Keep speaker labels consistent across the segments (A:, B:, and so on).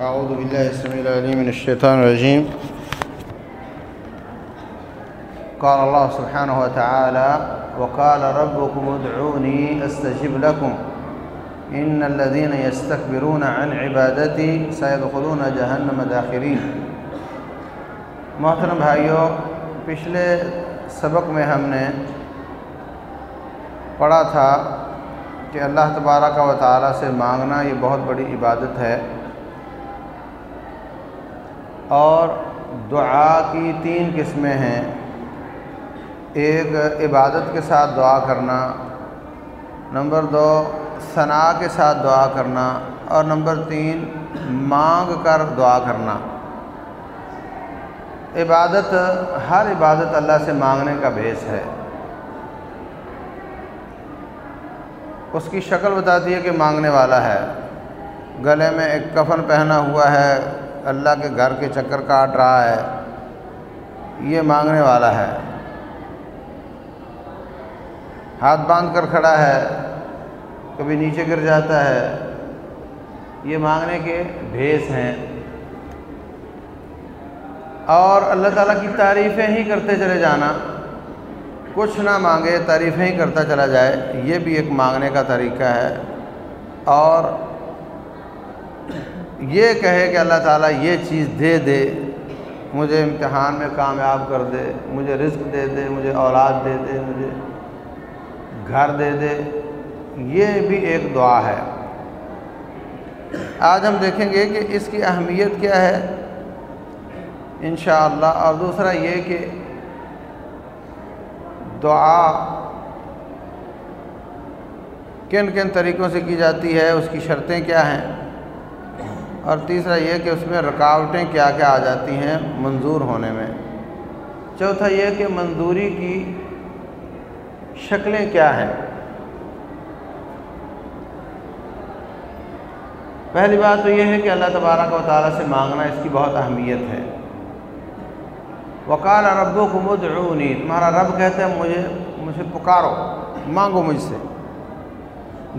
A: أعوذ بالله السميع العليم من الشيطان الرجيم. قال الله سبحانه وتعالى وقال ربكم ادعوني استجب لكم. ان الذين يستكبرون عن عبادتي سيدخلون جهنم داخرين. محترم بھائیوں پچھلے سبق میں ہم نے پڑھا تھا کہ اللہ تبارک و تعالیٰ سے مانگنا یہ بہت بڑی عبادت ہے۔ اور دعا کی تین قسمیں ہیں۔ ایک، عبادت کے ساتھ دعا کرنا۔ نمبر دو ثناء کے ساتھ دعا کرنا۔ اور نمبر تین، مانگ کر دعا کرنا۔ عبادت، ہر عبادت اللہ سے مانگنے کا بیس ہے۔ اس کی شکل بتاتی ہے کہ مانگنے والا ہے۔ گلے میں ایک کفن پہنا ہوا ہے۔ اللہ کے گھر کے چکر کاٹ رہا ہے، یہ مانگنے والا ہے۔ ہاتھ باندھ کر کھڑا ہے، کبھی نیچے گر جاتا ہے۔ یہ مانگنے کے بھیس ہیں۔ اور اللہ تعالیٰ کی تعریفیں ہی کرتے چلے جانا۔ کچھ نہ مانگے، تعریفیں ہی کرتا چلا جائے۔ یہ بھی ایک مانگنے کا طریقہ ہے۔ اور یہ کہے کہ اللہ تعالیٰ یہ چیز دے دے، مجھے امتحان میں کامیاب کر دے، مجھے رزق دے دے، مجھے اولاد دے دے، مجھے گھر دے دے۔ یہ بھی ایک دعا ہے۔ آج ہم دیکھیں گے کہ اس کی اہمیت کیا ہے۔ انشاءاللہ۔ اور دوسرا یہ کہ دعا کن کن طریقوں سے کی جاتی ہے، اس کی شرطیں کیا ہیں۔ اور تیسرا یہ کہ اس میں رکاوٹیں کیا کیا آ جاتی ہیں منظور ہونے میں۔ چوتھا یہ کہ منظوری کی شکلیں کیا ہیں۔ پہلی بات تو یہ ہے کہ اللہ تبارک و تعالیٰ سے مانگنا اس کی بہت اہمیت ہے۔ وکال ربو کو مدعونی تمہارا رب کہتے ہیں مجھے مجھے پکارو، مانگو مجھ سے۔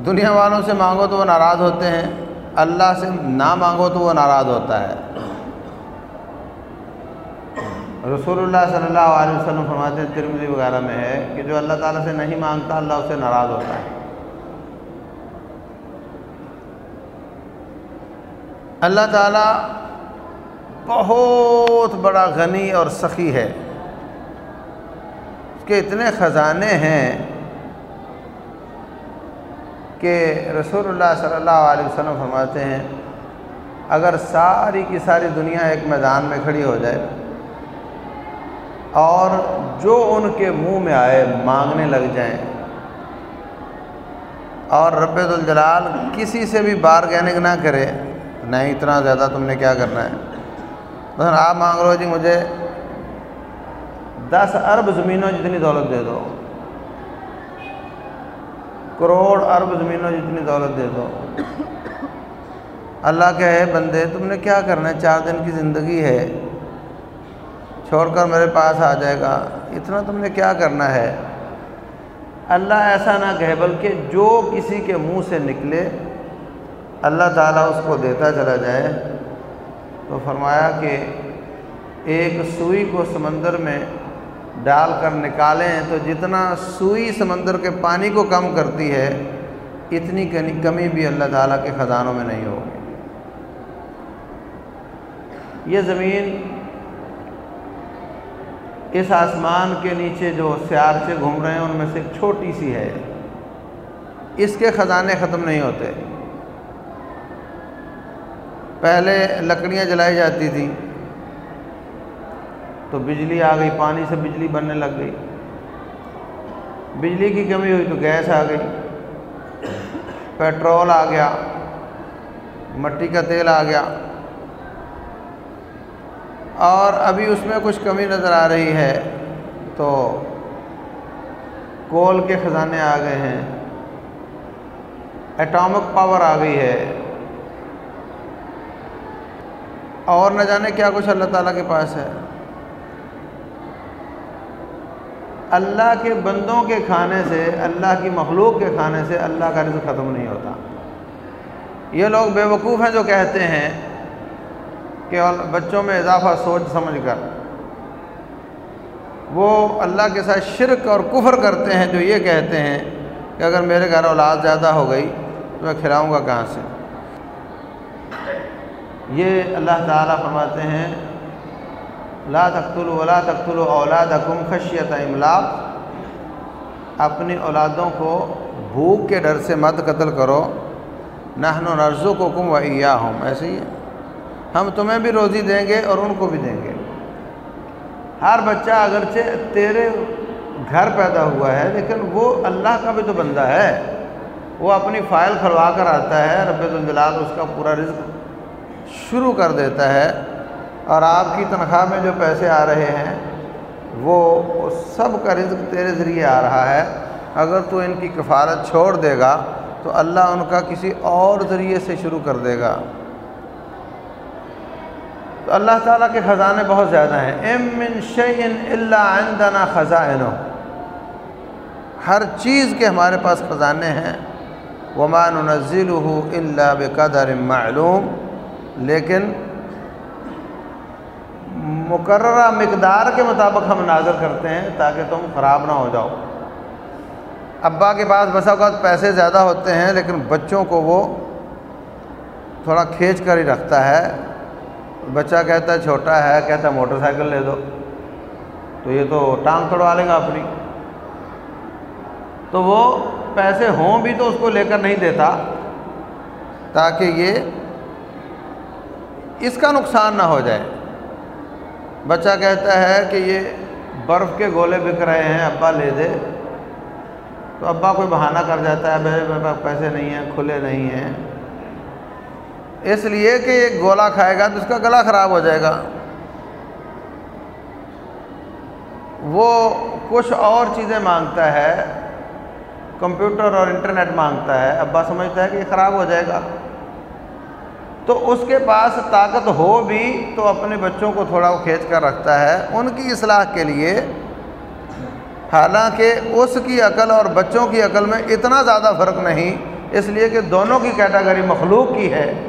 A: دنیا والوں سے مانگو تو وہ ناراض ہوتے ہیں۔ اللہ سے نہ مانگو تو وہ ناراض ہوتا ہے۔ رسول اللہ صلی اللہ علیہ وسلم فرماتے ہیں ترمزی وغیرہ میں ہے کہ جو اللہ تعالیٰ سے نہیں مانگتا، اللہ اسے ناراض ہوتا ہے۔ اللہ تعالیٰ بہت بڑا غنی اور سخی ہے۔ اس کے اتنے خزانے ہیں کہ رسول اللہ صلی اللہ علیہ وسلم فرماتے ہیں، اگر ساری کی ساری دنیا ایک میدان میں کھڑی ہو جائے اور جو ان کے منہ میں آئے مانگنے لگ جائیں اور رب الجلال کسی سے بھی بارگیننگ نہ کرے، نہیں اتنا زیادہ تم نے کیا کرنا ہے؟ مثلا آپ مانگ رہو جی مجھے دس ارب زمینوں جتنی دولت دے دو۔ کروڑ ارب زمینوں جتنی دولت دے دو۔ اللہ کہ ہے بندے، تم نے کیا کرنا ہے؟ چار دن کی زندگی ہے۔ چھوڑ کر میرے پاس آ جائے گا۔ اتنا تم نے کیا کرنا ہے؟ اللہ ایسا نہ کہے، بلکہ جو کسی کے منہ سے نکلے، اللہ تعالیٰ اس کو دیتا چلا جائے۔ تو فرمایا کہ ایک سوئی کو سمندر میں ڈال کر نکالیں تو جتنا سوئی سمندر کے پانی کو کم کرتی ہے، اتنی کمی بھی اللہ تعالیٰ کے خزانوں میں نہیں ہوگی۔ یہ زمین اس آسمان کے نیچے جو سیار سے گھوم رہے ہیں، ان میں سے ایک چھوٹی سی ہے۔ اس کے خزانے ختم نہیں ہوتے۔ پہلے لکڑیاں جلائی جاتی تھیں۔ تو بجلی آ گئی، پانی سے بجلی بننے لگ گئی۔ بجلی کی کمی ہوئی تو گیس آ گئی، پیٹرول آ گیا، مٹی کا تیل آ گیا۔ اور ابھی اس میں کچھ کمی نظر آ رہی ہے تو کول کے خزانے آ گئے ہیں۔ ایٹامک پاور آ گئی ہے۔ اور نہ جانے کیا کچھ اللہ تعالیٰ کے پاس ہے۔ اللہ کے بندوں کے کھانے سے، اللہ کی مخلوق کے کھانے سے اللہ کا رزق ختم نہیں ہوتا۔ یہ لوگ بے وقوف ہیں جو کہتے ہیں کہ بچوں میں اضافہ سوچ سمجھ کر۔ وہ اللہ کے ساتھ شرک اور کفر کرتے ہیں جو یہ کہتے ہیں کہ اگر میرے گھر اولاد زیادہ ہو گئی تو میں کھلاؤں گا کہاں سے؟ یہ اللہ تعالیٰ فرماتے ہیں لا تقتل ولا تقتل اولادکم خشیت املاق۔ اپنی اولادوں کو بھوک کے ڈر سے مت قتل کرو۔ نہن و نرزو کو کم و عیا ہوں ایسے ہی ہم تمہیں بھی روزی دیں گے اور ان کو بھی دیں گے۔ ہر بچہ اگرچہ تیرے گھر پیدا ہوا ہے، لیکن وہ اللہ کا بھی تو بندہ ہے۔ وہ اپنی فائل کھلوا کر آتا ہے، رب الجلال اس کا پورا رزق شروع کر دیتا ہے۔ اور آپ کی تنخواہ میں جو پیسے آ رہے ہیں، وہ سب کا رزق تیرے ذریعے آ رہا ہے۔ اگر تو ان کی کفارت چھوڑ دے گا، تو اللہ ان کا کسی اور ذریعے سے شروع کر دے گا۔ تو اللہ تعالیٰ کے خزانے بہت زیادہ ہیں۔ ام من شعین اللہ عندنا خزائن ہر چیز کے ہمارے پاس خزانے ہیں۔ ومان نزل اللہ بقدر معلوم۔ لیکن مقررہ مقدار کے مطابق ہم نازر کرتے ہیں تاکہ تم خراب نہ ہو جاؤ۔ ابا کے پاس بسا اوقات پیسے زیادہ ہوتے ہیں، لیکن بچوں کو وہ تھوڑا کھینچ کر ہی رکھتا ہے۔ بچہ کہتا ہے، چھوٹا ہے، کہتا ہے، موٹر سائیکل لے دو۔ تو یہ تو ٹانگ توڑوا لے گا اپنی۔ تو وہ پیسے ہوں بھی تو اس کو لے کر نہیں دیتا، تاکہ یہ اس کا نقصان نہ ہو جائے۔ بچہ کہتا ہے کہ یہ برف کے گولے بک رہے ہیں، ابا لے دے۔ تو ابا کوئی بہانہ کر جاتا ہے میرے پاس پیسے نہیں ہیں، کھلے نہیں ہیں۔ اس لیے کہ ایک گولا کھائے گا تو اس کا گلا خراب ہو جائے گا۔ وہ کچھ اور چیزیں مانگتا ہے، کمپیوٹر اور انٹرنیٹ مانگتا ہے۔ ابا سمجھتا ہے کہ یہ خراب ہو جائے گا۔ تو اس کے پاس طاقت ہو بھی تو اپنے بچوں کو تھوڑا وہ کھینچ کر رکھتا ہے۔ ان کی اصلاح کے لیے حالانکہ اس کی عقل اور بچوں کی عقل میں اتنا زیادہ فرق نہیں، اس لیے کہ دونوں کی کیٹاگری مخلوق کی ہے۔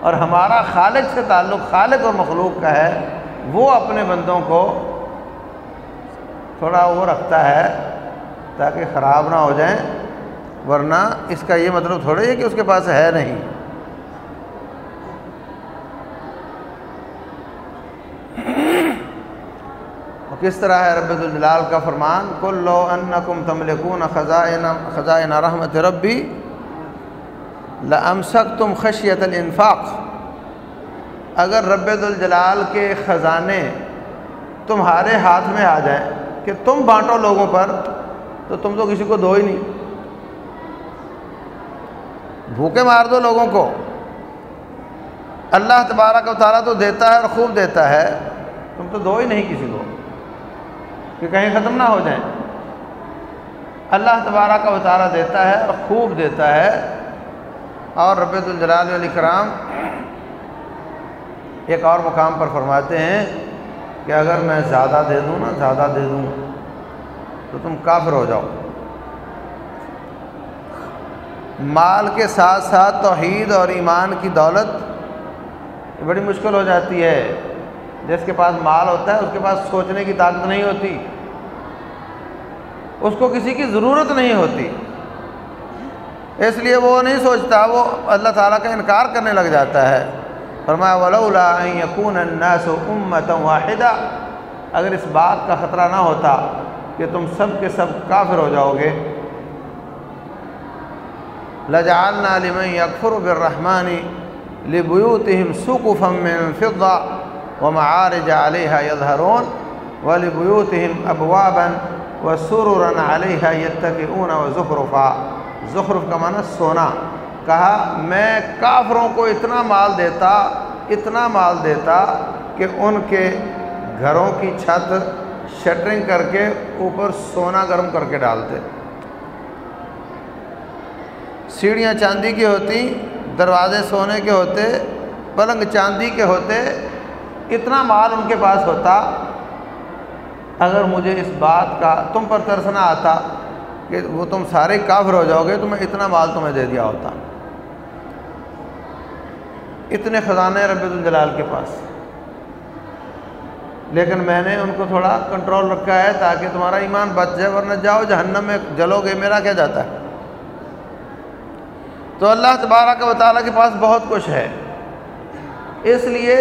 A: اور ہمارا خالق سے تعلق خالق اور مخلوق کا ہے، وہ اپنے بندوں کو تھوڑا وہ رکھتا ہے تاکہ خراب نہ ہو جائیں۔ ورنہ اس کا یہ مطلب تھوڑا ہے کہ اس کے پاس ہے نہیں۔ کس طرح ہے رب الجلال کا فرمان؟ کل لو ان کم تملکون خزائن خزائن رحمت ربی لمسک تم خشیت الانفاق۔ اگر رب الجلال کے خزانے تمہارے ہاتھ میں آ جائیں کہ تم بانٹو لوگوں پر، تو تم تو کسی کو دو ہی نہیں۔ بھوکے مار دو لوگوں کو۔ اللہ تبارہ کا اتارا تو دیتا ہے اور خوب دیتا ہے، تم تو دو ہی نہیں کسی کو۔ کہ کہیں ختم نہ ہو جائیں اللہ تبارہ کا اتارا دیتا ہے اور خوب دیتا ہے۔ اور رب الجلال علیہ کرام ایک اور مقام پر فرماتے ہیں کہ اگر میں زیادہ دے دوں نا، زیادہ دے دوں تو تم کافر ہو جاؤ۔ مال کے ساتھ ساتھ توحید اور ایمان کی دولت بڑی مشکل ہو جاتی ہے۔ جس کے پاس مال ہوتا ہے، اس کے پاس سوچنے کی طاقت نہیں ہوتی۔ اس کو کسی کی ضرورت نہیں ہوتی۔ اس لیے وہ نہیں سوچتا، وہ اللہ تعالیٰ کا انکار کرنے لگ جاتا ہے۔ فرمایا، ولولا ان یکون الناس امتا واحدہ اگر اس بات کا خطرہ نہ ہوتا کہ تم سب کے سب کافر ہو جاؤ گے۔ لجعلنا لمن یکفر بالرحمن لبیوتہم سقفا من فضہ ومعارج علیہ یظہرون ولبیوتہم ابوابا وسررا علیہ یتکئون وزخرفا۔ زخرف کا معنی سونا۔ کہا، میں کافروں کو اتنا مال دیتا، اتنا مال دیتا کہ ان کے گھروں کی چھت شٹرنگ کر کے اوپر سونا گرم کر کے ڈالتے۔ سیڑھیاں چاندی کی ہوتی دروازے سونے کے ہوتے، پلنگ چاندی کے ہوتے اتنا مال ان کے پاس ہوتا اگر مجھے اس بات کا تم پر ترسنا آتا کہ وہ تم سارے کافر ہو جاؤ گے تو میں اتنا مال تمہیں دے دیا ہوتا۔ اتنے خزانے رب الجلال کے پاس۔ لیکن میں نے ان کو تھوڑا کنٹرول رکھا ہے تاکہ تمہارا ایمان بچ جائے، ورنہ جاؤ جہنم میں جلو گے، میرا کیا جاتا ہے؟ تو اللہ تبارہ کا تعالیٰ کے پاس بہت کچھ ہے۔ اس لیے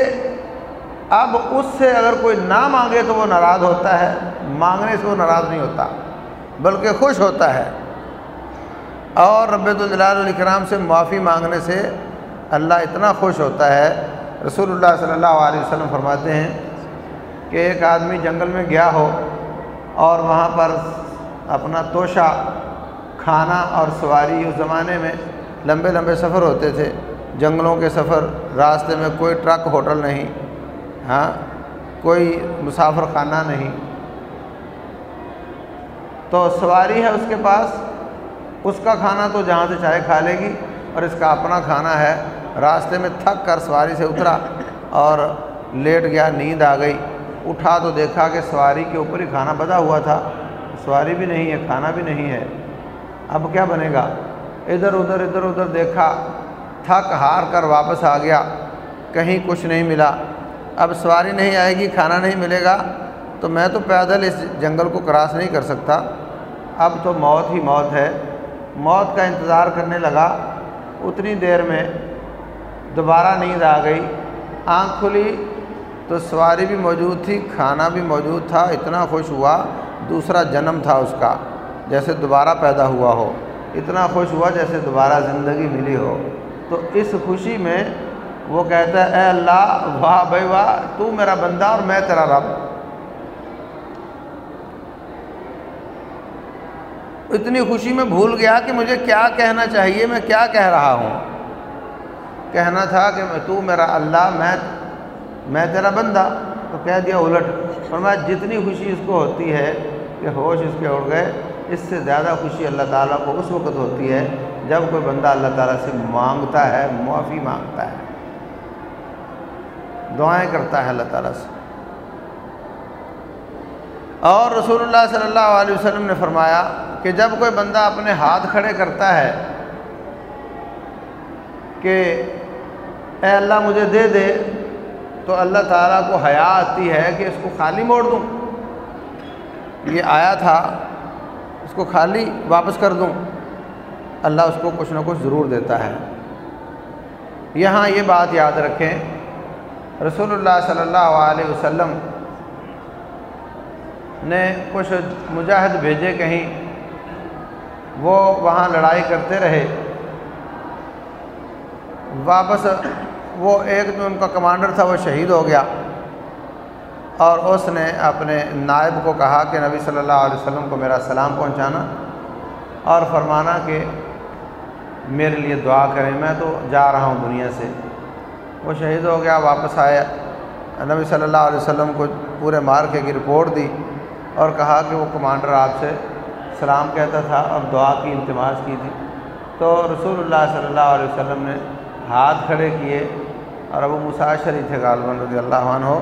A: اب اس سے اگر کوئی نہ مانگے تو وہ ناراض ہوتا ہے۔ مانگنے سے وہ ناراض نہیں ہوتا، بلکہ خوش ہوتا ہے۔ اور رب الجلال الکرام سے معافی مانگنے سے اللہ اتنا خوش ہوتا ہے۔ رسول اللہ صلی اللہ علیہ وسلم فرماتے ہیں کہ ایک آدمی جنگل میں گیا ہو اور وہاں پر اپنا توشہ، کھانا اور سواری اس زمانے میں لمبے لمبے سفر ہوتے تھے۔ جنگلوں کے سفر، راستے میں کوئی ٹرک، ہوٹل نہیں۔ ہاں کوئی مسافر خانہ نہیں۔ تو سواری ہے اس کے پاس، اس کا کھانا تو جہاں سے چاہے کھا لے گی، اور اس کا اپنا کھانا ہے۔ راستے میں تھک کر سواری سے اترا اور لیٹ گیا، نیند آ گئی۔ اٹھا تو دیکھا کہ سواری کے اوپر ہی کھانا بدا ہوا تھا۔ سواری بھی نہیں ہے، کھانا بھی نہیں ہے۔ اب کیا بنے گا؟ ادھر ادھر ادھر ادھر دیکھا، تھک ہار کر واپس آ گیا۔ کہیں کچھ نہیں ملا۔ اب سواری نہیں آئے گی، کھانا نہیں ملے گا، تو میں تو پیدل اس جنگل کو کراس نہیں کر سکتا۔ اب تو موت ہی موت ہے۔ موت کا انتظار کرنے لگا۔ اتنی دیر میں دوبارہ نیند آ گئی۔ آنکھ کھلی تو سواری بھی موجود تھی، کھانا بھی موجود تھا، اتنا خوش ہوا۔ دوسرا جنم تھا اس کا، جیسے دوبارہ پیدا ہوا ہو۔ اتنا خوش ہوا جیسے دوبارہ زندگی ملی ہو۔ تو اس خوشی میں وہ کہتا ہے، اے اللہ، واہ بھائی واہ، تو میرا بندہ اور میں تیرا رب. اتنی خوشی میں بھول گیا کہ مجھے کیا کہنا چاہیے، میں کیا کہہ رہا ہوں۔ کہنا تھا کہ تو میرا اللہ، میں میں تیرا بندہ. تو کہہ دیا الٹ اور میں جتنی خوشی اس کو ہوتی ہے کہ ہوش اس کے اڑ گئے، اس سے زیادہ خوشی اللہ تعالیٰ کو اس وقت ہوتی ہے جب کوئی بندہ اللہ تعالیٰ سے مانگتا ہے، معافی مانگتا ہے۔ دعائیں کرتا ہے اللہ تعالیٰ سے۔ اور رسول اللہ صلی اللہ علیہ وسلم نے فرمایا کہ جب کوئی بندہ اپنے ہاتھ کھڑے کرتا ہے کہ اے اللہ مجھے دے دے، تو اللہ تعالیٰ کو حیا آتی ہے کہ اس کو خالی موڑ دوں۔ یہ آیا تھا، اس کو خالی واپس کر دوں۔ اللہ اس کو کچھ نہ کچھ ضرور دیتا ہے۔ یہاں یہ بات یاد رکھیں رسول اللہ صلی اللہ علیہ وسلم نے کچھ مجاہد بھیجے کہیں وہ وہاں لڑائی کرتے رہے واپس وہ ایک جو ان کا کمانڈر تھا وہ شہید ہو گیا اور اس نے اپنے نائب کو کہا کہ نبی صلی اللہ علیہ وسلم کو میرا سلام پہنچانا اور فرمانا کہ میرے لیے دعا کریں، میں تو جا رہا ہوں دنیا سے۔ وہ شہید ہو گیا، واپس آیا۔ نبی صلی اللہ علیہ وسلم کو پورے مار کے کی رپورٹ دی اور کہا کہ وہ کمانڈر آپ سے سلام کہتا تھا اور دعا کی التماس کی تھی۔ تو رسول اللہ صلی اللہ علیہ وسلم نے ہاتھ کھڑے کیے اور ابو مسا شریف تھے غالباً رضی اللہ عنہ۔ ہو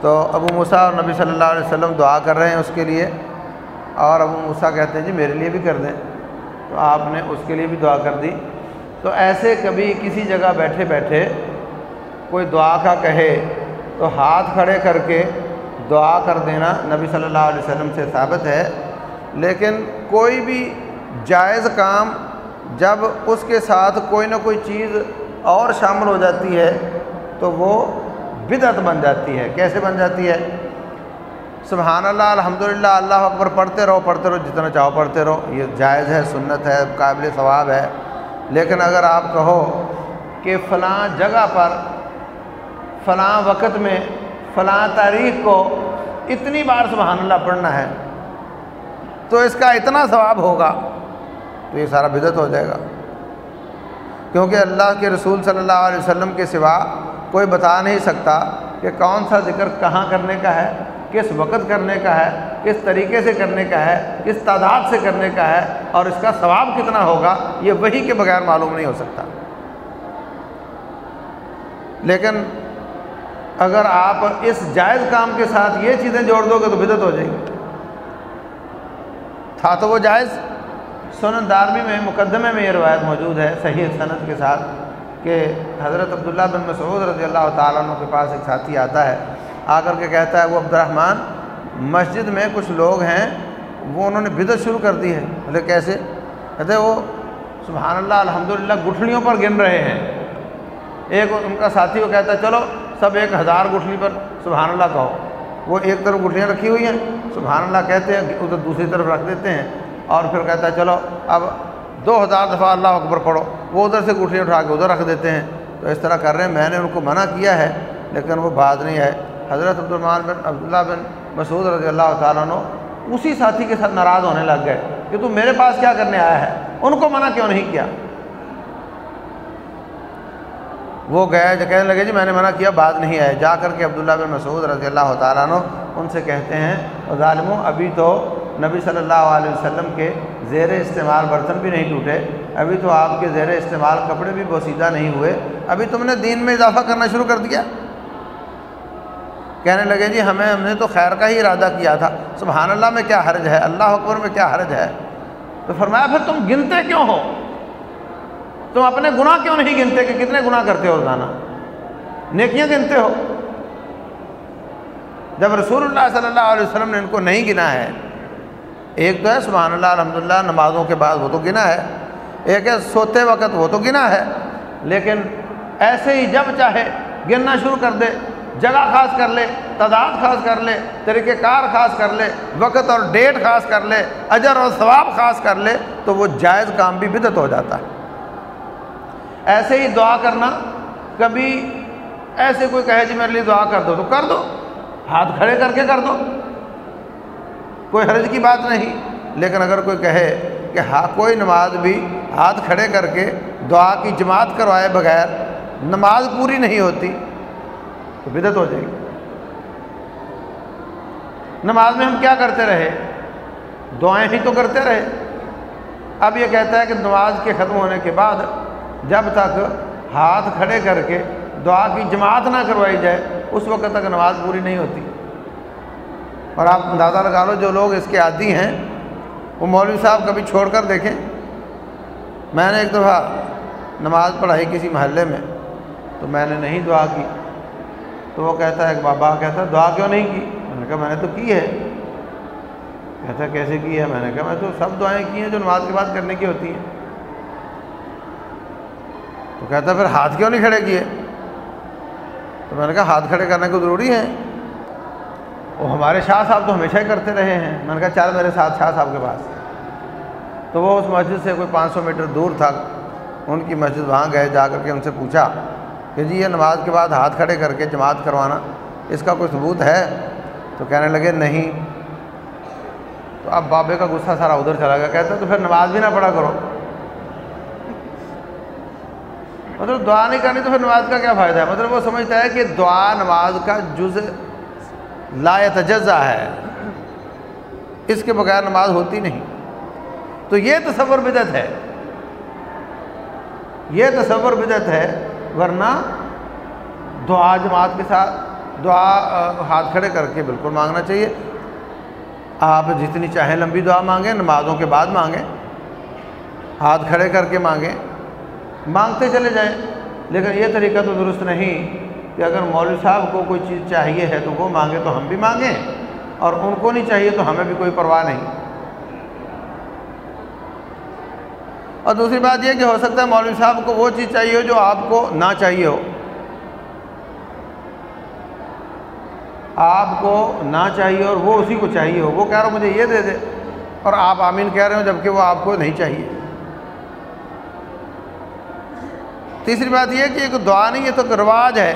A: تو ابو مسا اور نبی صلی اللہ علیہ وسلم دعا کر رہے ہیں اس کے لیے اور ابو موسیٰ کہتے ہیں جی میرے لیے بھی کر دیں۔ تو آپ نے اس کے لیے بھی دعا کر دی۔ تو ایسے کبھی کسی جگہ بیٹھے بیٹھے کوئی دعا کا کہے تو ہاتھ کھڑے کر کے دعا کر دینا نبی صلی اللہ علیہ وسلم سے ثابت ہے۔ لیکن کوئی بھی جائز کام جب اس کے ساتھ کوئی نہ کوئی چیز اور شامل ہو جاتی ہے تو وہ بدعت بن جاتی ہے۔ کیسے بن جاتی ہے؟ سبحان اللہ، الحمدللہ، اللہ اکبر، پڑھتے رہو پڑھتے رہو، جتنا چاہو پڑھتے رہو۔ یہ جائز ہے، سنت ہے، قابل ثواب ہے۔ لیکن اگر آپ کہو کہ فلاں جگہ پر فلاں وقت میں فلاں تاریخ کو اتنی بار سبحان اللہ پڑھنا ہے، تو اس کا اتنا ثواب ہوگا تو یہ سارا بدت ہو جائے گا۔ کیونکہ اللہ کے رسول صلی اللہ علیہ وسلم کے سوا کوئی بتا نہیں سکتا کہ کون سا ذکر کہاں کرنے کا ہے، کس وقت کرنے کا ہے، کس طریقے سے کرنے کا ہے، کس تعداد سے کرنے کا ہے اور اس کا ثواب کتنا ہوگا، یہ وہی کے بغیر معلوم نہیں ہو سکتا۔ لیکن اگر آپ اس جائز کام کے ساتھ یہ چیزیں جوڑ دو گے تو بدت ہو جائیں گی۔ تھا تو وہ جائز۔ سنن دارمی میں، مقدمے میں یہ روایت موجود ہے، صحیح صنعت کے ساتھ کہ حضرت عبداللہ بن مسعود رضی اللہ تعالیٰ عنہ کے پاس ایک ساتھی آتا ہے۔ آ کر کے کہتا ہے، وہ عبد الرحمن مسجد میں کچھ لوگ ہیں، وہ انہوں نے بدت شروع کر دی ہے۔ بولے، کیسے؟ کہتے، وہ سبحان اللہ، الحمدللہ گٹھلیوں پر گن رہے ہیں۔ ایک ان کا ساتھی وہ کہتا ہے، چلو سب ایک ہزار گٹھلی پر سبحان اللہ کہو۔ وہ ایک طرف گٹھلیاں رکھی ہوئی ہیں، سبحان اللہ کہتے ہیں، ادھر دوسری طرف رکھ دیتے ہیں۔ اور پھر کہتا ہے، چلو، اب دو ہزار دفعہ اللہ اکبر پڑھو۔ وہ ادھر سے گٹھلیاں اٹھا کے ادھر رکھ دیتے ہیں۔ تو اس طرح کر رہے ہیں۔ میں نے ان کو منع کیا ہے، لیکن وہ بات نہیں ہے۔ حضرت عبدالرحمان بن عبداللہ بن مسعود رضی اللہ تعالیٰ عنہ اسی ساتھی کے ساتھ ناراض ہونے لگ گئے کہ تو میرے پاس کیا کرنے آیا ہے؟ ان کو منع کیوں نہیں کیا؟ وہ گئے جو کہنے لگے جی میں نے منع کیا بات نہیں آئے۔ جا کر کے عبداللہ بن مسعود رضی اللہ تعالیٰ عنہ، ان سے کہتے ہیں ظالموں، ابھی تو نبی صلی اللہ علیہ وسلم کے زیر استعمال برتن بھی نہیں ٹوٹے، ابھی تو آپ کے زیر استعمال کپڑے بھی بوسیدہ نہیں ہوئے، ابھی تم نے دین میں اضافہ کرنا شروع کر دیا۔ کہنے لگے جی ہمیں، ہم نے تو خیر کا ہی ارادہ کیا تھا۔ سبحان اللہ میں کیا حرج ہے؟ اللہ اکبر میں کیا حرج ہے؟ تو فرمایا، پھر تم گنتے کیوں ہو؟ تم اپنے گناہ کیوں نہیں گنتے کہ کتنے گناہ کرتے ہو روزانہ؟ نیکیاں گنتے ہو۔ جب رسول اللہ صلی اللہ علیہ وسلم نے ان کو نہیں گنا ہے، ایک تو ہے سبحان اللہ الحمد للہ نمازوں کے بعد وہ تو گنا ہے۔ ایک ہے سوتے وقت وہ تو گنا ہے۔ لیکن ایسے ہی جب چاہے گننا شروع کر دے، جگہ خاص کر لے، تعداد خاص کر لے، طریقہ کار خاص کر لے، وقت اور ڈیٹ خاص کر لے، اجر اور ثواب خاص کر لے، تو وہ جائز کام بھی بدت ہو جاتا ہے۔ ایسے ہی دعا کرنا، کبھی ایسے کوئی کہے جی میرے لیے دعا کر دو، تو کر دو۔ ہاتھ کھڑے کر کے کر دو۔ کوئی حرج کی بات نہیں، لیکن اگر کوئی کہے کہ ہاں کوئی نماز بھی ہاتھ کھڑے کر کے دعا کی جماعت کروائے بغیر نماز پوری نہیں ہوتی، تو بدت ہو جائے گی۔ نماز میں ہم کیا کرتے رہے؟ دعائیں ہی تو کرتے رہے۔ اب یہ کہتا ہے کہ نماز کے ختم ہونے کے بعد جب تک ہاتھ کھڑے کر کے دعا کی جماعت نہ کروائی جائے، اس وقت تک نماز پوری نہیں ہوتی۔ اور آپ اندازہ لگا لو، جو لوگ اس کے عادی ہیں، وہ مولوی صاحب کبھی چھوڑ کر دیکھیں۔ میں نے ایک دفعہ نماز پڑھائی کسی محلے میں، تو میں نے نہیں دعا کی۔ تو وہ کہتا ہے، ایک بابا کہتا ہے، دعا کیوں نہیں کی؟ میں نے کہا، میں نے تو کی ہے۔ کہتا ہے، کیسے کی ہے؟ میں نے کہا، میں تو سب دعائیں کی ہیں جو نماز کے بعد کرنے کی ہوتی ہیں۔ تو کہتا ہے، پھر ہاتھ کیوں نہیں کھڑے کیے؟ تو میں نے کہا، ہاتھ کھڑے کرنے کو ضروری ہے۔ وہ ہمارے شاہ صاحب تو ہمیشہ ہی کرتے رہے ہیں۔ میں نے کہا، چل میرے ساتھ شاہ صاحب کے پاس۔ تو وہ اس مسجد سے کوئی پانچ سو میٹر دور تھا۔ ان کی مسجد وہاں گئے، جا کر کے ان سے پوچھا کہ جی یہ نماز کے بعد ہاتھ کھڑے کر کے جماعت کروانا، اس کا کوئی ثبوت ہے؟ تو کہنے لگے، نہیں۔ تو اب بابے کا غصہ سارا ادھر چلا گیا۔ کہتے تو پھر نماز بھی نہ پڑھا کرو۔ مطلب دعا نہیں کرنی تو پھر نماز کا کیا فائدہ ہے؟ مطلب وہ سمجھتا ہے کہ دعا نماز کا جز لا تجزا ہے۔ اس کے بغیر نماز ہوتی نہیں۔ تو یہ تصور بدت ہے۔ یہ تصور بدت ہے، ورنہ دعا جماعت کے ساتھ دعا ہاتھ کھڑے کر کے بالکل مانگنا چاہیے۔ آپ جتنی چاہیں لمبی دعا مانگیں، نمازوں کے بعد مانگیں۔ ہاتھ کھڑے کر کے مانگیں۔ مانگتے چلے جائیں۔ لیکن یہ طریقہ تو درست نہیں کہ اگر مولوی صاحب کو کوئی چیز چاہیے ہے تو وہ مانگے تو ہم بھی مانگیں۔ اور ان کو نہیں چاہیے تو ہمیں بھی کوئی پرواہ نہیں۔ اور دوسری بات یہ کہ ہو سکتا ہے مولوی صاحب کو وہ چیز چاہیے ہو جو آپ کو نہ چاہیے ہو۔ آپ کو نہ چاہیے اور وہ اسی کو چاہیے ہو۔ وہ کہہ رہا ہو مجھے یہ دے دے۔ اور آپ آمین کہہ رہے ہو جبکہ وہ آپ کو نہیں چاہیے۔ تیسری بات یہ کہ ایک دعا نہیں، یہ تو ایک رواج ہے۔